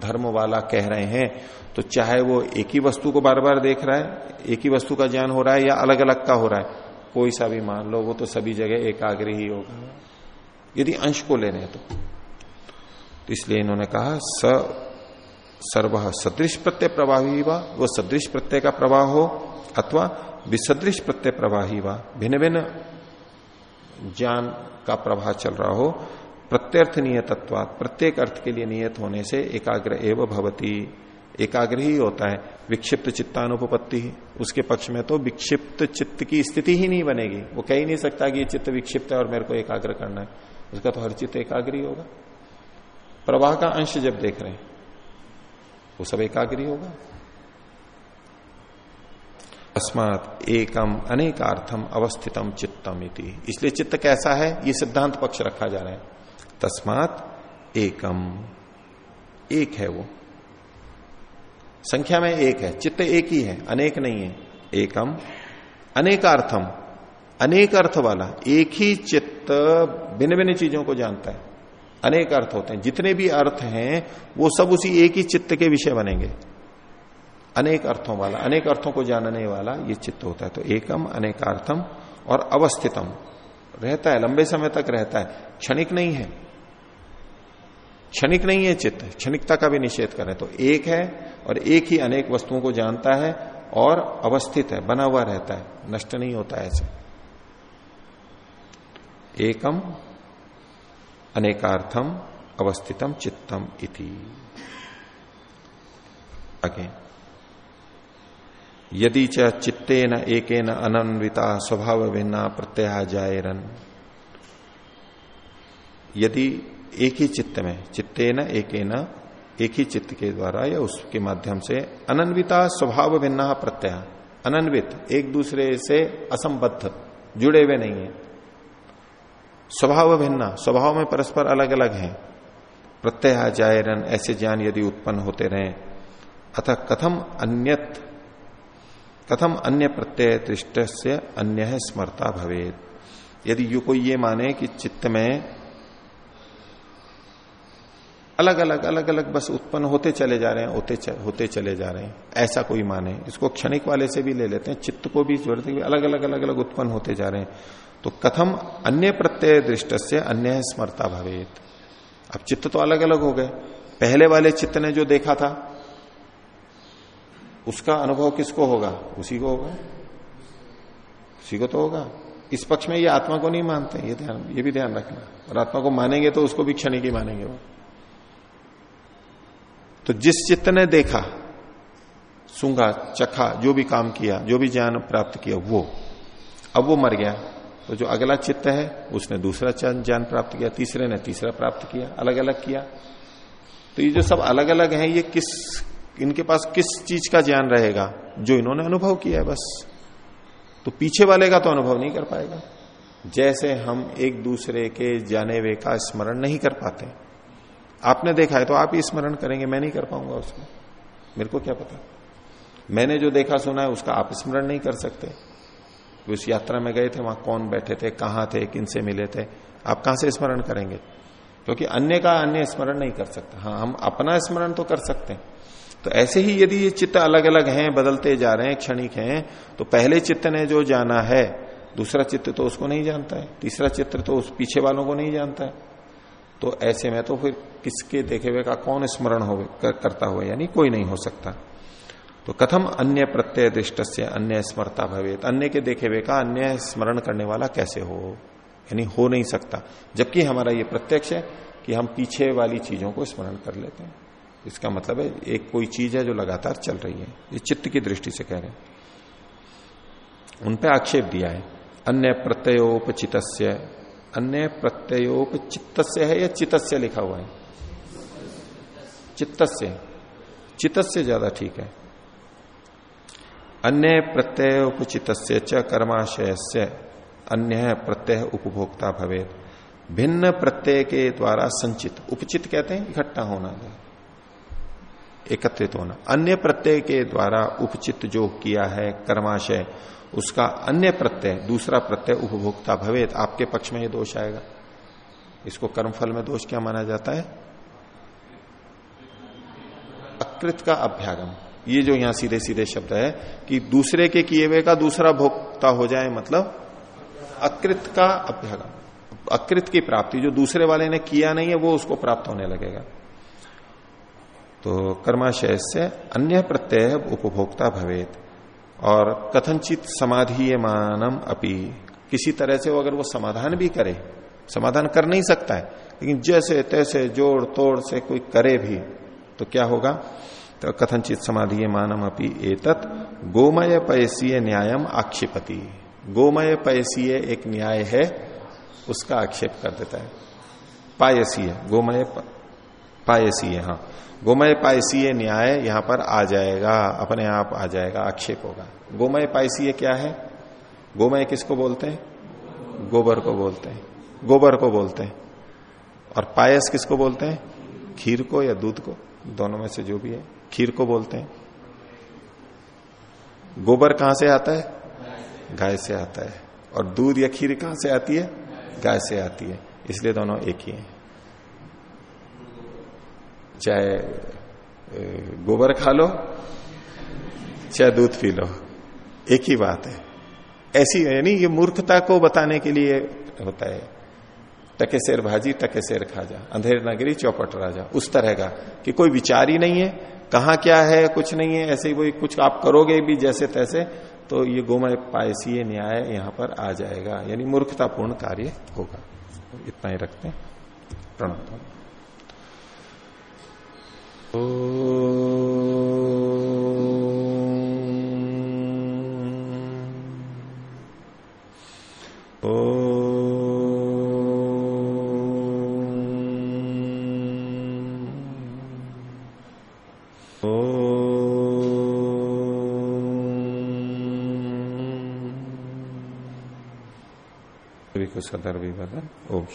धर्म वाला कह रहे हैं तो चाहे वो एक ही वस्तु को बार बार देख रहा है, एक ही वस्तु का ज्ञान हो रहा है या अलग अलग का हो रहा है, कोई सा भी मान लो, वो तो सभी जगह एकाग्र ही होगा। यदि अंश को लेने तो, तो इसलिए इन्होंने कहा स सर्व सदृश प्रत्यय प्रवाही वा वो सदृश प्रत्यय का प्रवाह हो अथवा विसदृश प्रत्यय प्रवाही वा भिन्न भिन्न ज्ञान का प्रवाह चल रहा हो प्रत्यर्थ नियतत्वा प्रत्येक अर्थ के लिए नियत होने से एकाग्र एवं भवती। एकाग्र ही होता है विक्षिप्त चित्तानुपत्ति उसके पक्ष में तो विक्षिप्त चित्त की स्थिति ही नहीं बनेगी। वो कह ही नहीं सकता कि ये चित्त विक्षिप्त है और मेरे को एकाग्र करना है। उसका तो हर चित्त एकाग्र होगा। प्रवाह का अंश जब देख रहे हैं, वो सब एकाग्री होगा। अस्मात एकम अनेकार्थम अवस्थितम चित्तम इति। इसलिए चित्त कैसा है, ये सिद्धांत पक्ष रखा जा रहा है। तस्मात एकम एक है वो। संख्या में एक है। चित्त एक ही है, अनेक नहीं है। एकम अनेकार्थम अनेक अर्थ वाला, एक ही चित्त भिन्न भिन्न चीज़ों को जानता है। अनेक अर्थ होते हैं। जितने भी अर्थ हैं, वो सब उसी एक ही चित्त के विषय बनेंगे। अनेक अर्थों वाला, अनेक अर्थों को जानने वाला ये चित्त होता है। तो एकम, अनेकार्थम और अवस्थितम। रहता है, लंबे समय तक रहता है। क्षणिक नहीं है। क्षणिक नहीं है चित्त। क्षणिकता का भी निषेध करें तो एक है और एक ही अनेक वस्तुओं को जानता है और अवस्थित है, बना हुआ रहता है। नष्ट नहीं होता है ऐसे। एकम अनेकार्थम अवस्थितम चित्तम इति। आगे यदि च चित्ते न एक न अनन्विता स्वभाव भिन्ना प्रत्यय जायरन यदि एक ही चित्त में चित्ते न एक न एक ही चित्त के द्वारा या उसके माध्यम से अनन्विता स्वभाव भिन्ना प्रत्यय, अनन्वित, एक दूसरे से असंबद्ध, जुड़े हुए नहीं है। स्वभाव भिन्न स्वभाव में परस्पर अलग अलग है। प्रत्यय जायरन ऐसे ज्ञान यदि उत्पन्न होते रहे अतः कथम अन्यत कथम अन्य प्रत्यय दृष्ट से अन्य स्मरता भवेद यदि यू कोई ये माने कि चित्त में अलग अलग अलग अलग बस उत्पन्न होते चले जा रहे हैं होते चल, होते चले जा रहे हैं ऐसा कोई माने इसको क्षणिक वाले से भी ले लेते हैं चित्त को भी है अलग अलग अलग अलग उत्पन्न होते जा रहे हैं। तो कथम अन्य प्रत्यय दृष्ट से अन्य स्मरता भवेत। अब चित्त तो अलग अलग हो गए। पहले वाले चित्त ने जो देखा था, उसका अनुभव किसको होगा? उसी को होगा? उसी को तो होगा। इस पक्ष में ये आत्मा को नहीं मानते, ये ध्यान, ये भी ध्यान रखना। और आत्मा को मानेंगे तो उसको भी क्षणिक ही मानेंगे वो। तो जिस चित्त ने देखा सूँगा चखा, जो भी काम किया, जो भी ज्ञान प्राप्त किया, वो, अब वो मर गया। तो जो अगला चित्त है, उसने दूसरा ज्ञान प्राप्त किया, तीसरे ने तीसरा प्राप्त किया अलग अलग किया। तो ये जो सब अलग अलग हैं, ये किस, इनके पास किस चीज़ का ज्ञान रहेगा? जो इन्होंने अनुभव किया है बस। तो पीछे वाले का तो अनुभव नहीं कर पाएगा। जैसे हम एक दूसरे के जाने वे का स्मरण नहीं कर पाते। आपने देखा है तो आप ही स्मरण करेंगे, मैं नहीं कर पाऊँगा उसको। मेरे को क्या पता? मैंने जो देखा, सुना है, उसका आप स्मरण नहीं कर सकते। उस यात्रा में गए थे वहाँ कौन बैठे थे कहाँ थे किन से मिले थे आप कहाँ से स्मरण करेंगे? क्योंकि अन्य का अन्य स्मरण नहीं कर सकता। हाँ हम अपना स्मरण तो कर सकते हैं। तो ऐसे ही यदि ये चित्त अलग अलग हैं बदलते जा रहे हैं क्षणिक हैं तो पहले चित्त ने जो जाना है दूसरा चित्त तो उसको नहीं जानता है तीसरा चित्र तो उस पीछे वालों को नहीं जानता है। तो ऐसे में तो फिर किसके देखे हुए का कौन स्मरण हो कर, करता हुआ यानी कोई नहीं हो सकता। तो कथम अन्य प्रत्यय दृष्ट से अन्य स्मरता भवेत। अन्य के देखे हुए का अन्य स्मरण करने वाला कैसे हो? यानी हो नहीं सकता। जबकि हमारा ये प्रत्यक्ष है कि हम पीछे वाली चीज़ों को स्मरण कर लेते हैं। इसका मतलब है, एक कोई चीज़ है जो लगातार चल रही है। ये चित्त की दृष्टि से कह रहे हैं। उन पे आक्षेप दिया है। अन्य प्रत्ययोपचित अन्य प्रत्ययोपचित है या चित्त लिखा हुआ है? चित्त से ज़्यादा ठीक है। अन्य प्रत्यय उपचित च कर्माशय से अन्य प्रत्यय उपभोक्ता भवे भिन्न प्रत्यय के द्वारा संचित। उपचित कहते हैं, इकट्ठा होना। एकत्रित होना। अन्य प्रत्यय के द्वारा उपचित जो किया है कर्माशय, उसका अन्य प्रत्यय, दूसरा प्रत्यय उपभोक्ता भवेत। आपके पक्ष में ये दोष आएगा। इसको कर्मफल में दोष क्या माना जाता है? अकृत का अभ्यागम। ये जो यहाँ सीधे सीधे शब्द है कि दूसरे के किए हुए का दूसरा भोक्ता हो जाए मतलब अकृत का अभ्यागम। अकृत की प्राप्ति, जो दूसरे वाले ने किया नहीं है, वो उसको प्राप्त होने लगेगा। तो कर्माशय से अन्य प्रत्यय उपभोक्ता भवेत। और कथनचित समाधि मानम अपी। किसी तरह से वो अगर वो समाधान भी करे, समाधान कर नहीं सकता है, लेकिन जैसे तैसे जोड़ तोड़ से कोई करे भी तो क्या होगा? तो कथनचित समाधि मानम अपनी एतत गोमय पैसीय न्यायम आक्षेपति। गोमय पैसीय एक न्याय है, उसका आक्षेप कर देता है। पायसीय, गोमय पायसीय हाँ। गोमय पायसीय न्याय यहाँ पर आ जाएगा, अपने आप आ जाएगा, आक्षेप होगा। गोमय पायसीय क्या है? गोमय किसको बोलते हैं? गोबर को बोलते हैं। गोबर को बोलते हैं। और पायस किसको बोलते हैं? खीर को या दूध को? दोनों में से जो भी है। खीर को बोलते हैं। गोबर कहाँ से आता है? गाय से आता है। और दूध या खीर कहाँ से आती है? गाय से आती है। इसलिए दोनों एक ही हैं। चाहे गोबर खा लो, चाहे दूध पी लो। एक ही बात है। ऐसी, यानी ये मूर्खता को बताने के लिए होता है। टके शेर भाजी, टके शेर खा जा अंधेर नगरी, चौपट राजा। उस तरह का कि कोई विचार ही नहीं है। कहा क्या है, कुछ नहीं है, ऐसे ही वही कुछ आप करोगे भी जैसे तैसे तो ये गोमय पायसीय न्याय यहाँ पर आ जाएगा। यानी मूर्खतापूर्ण कार्य होगा। इतना ही रखते हैं। प्रणव सदर विवरण ओम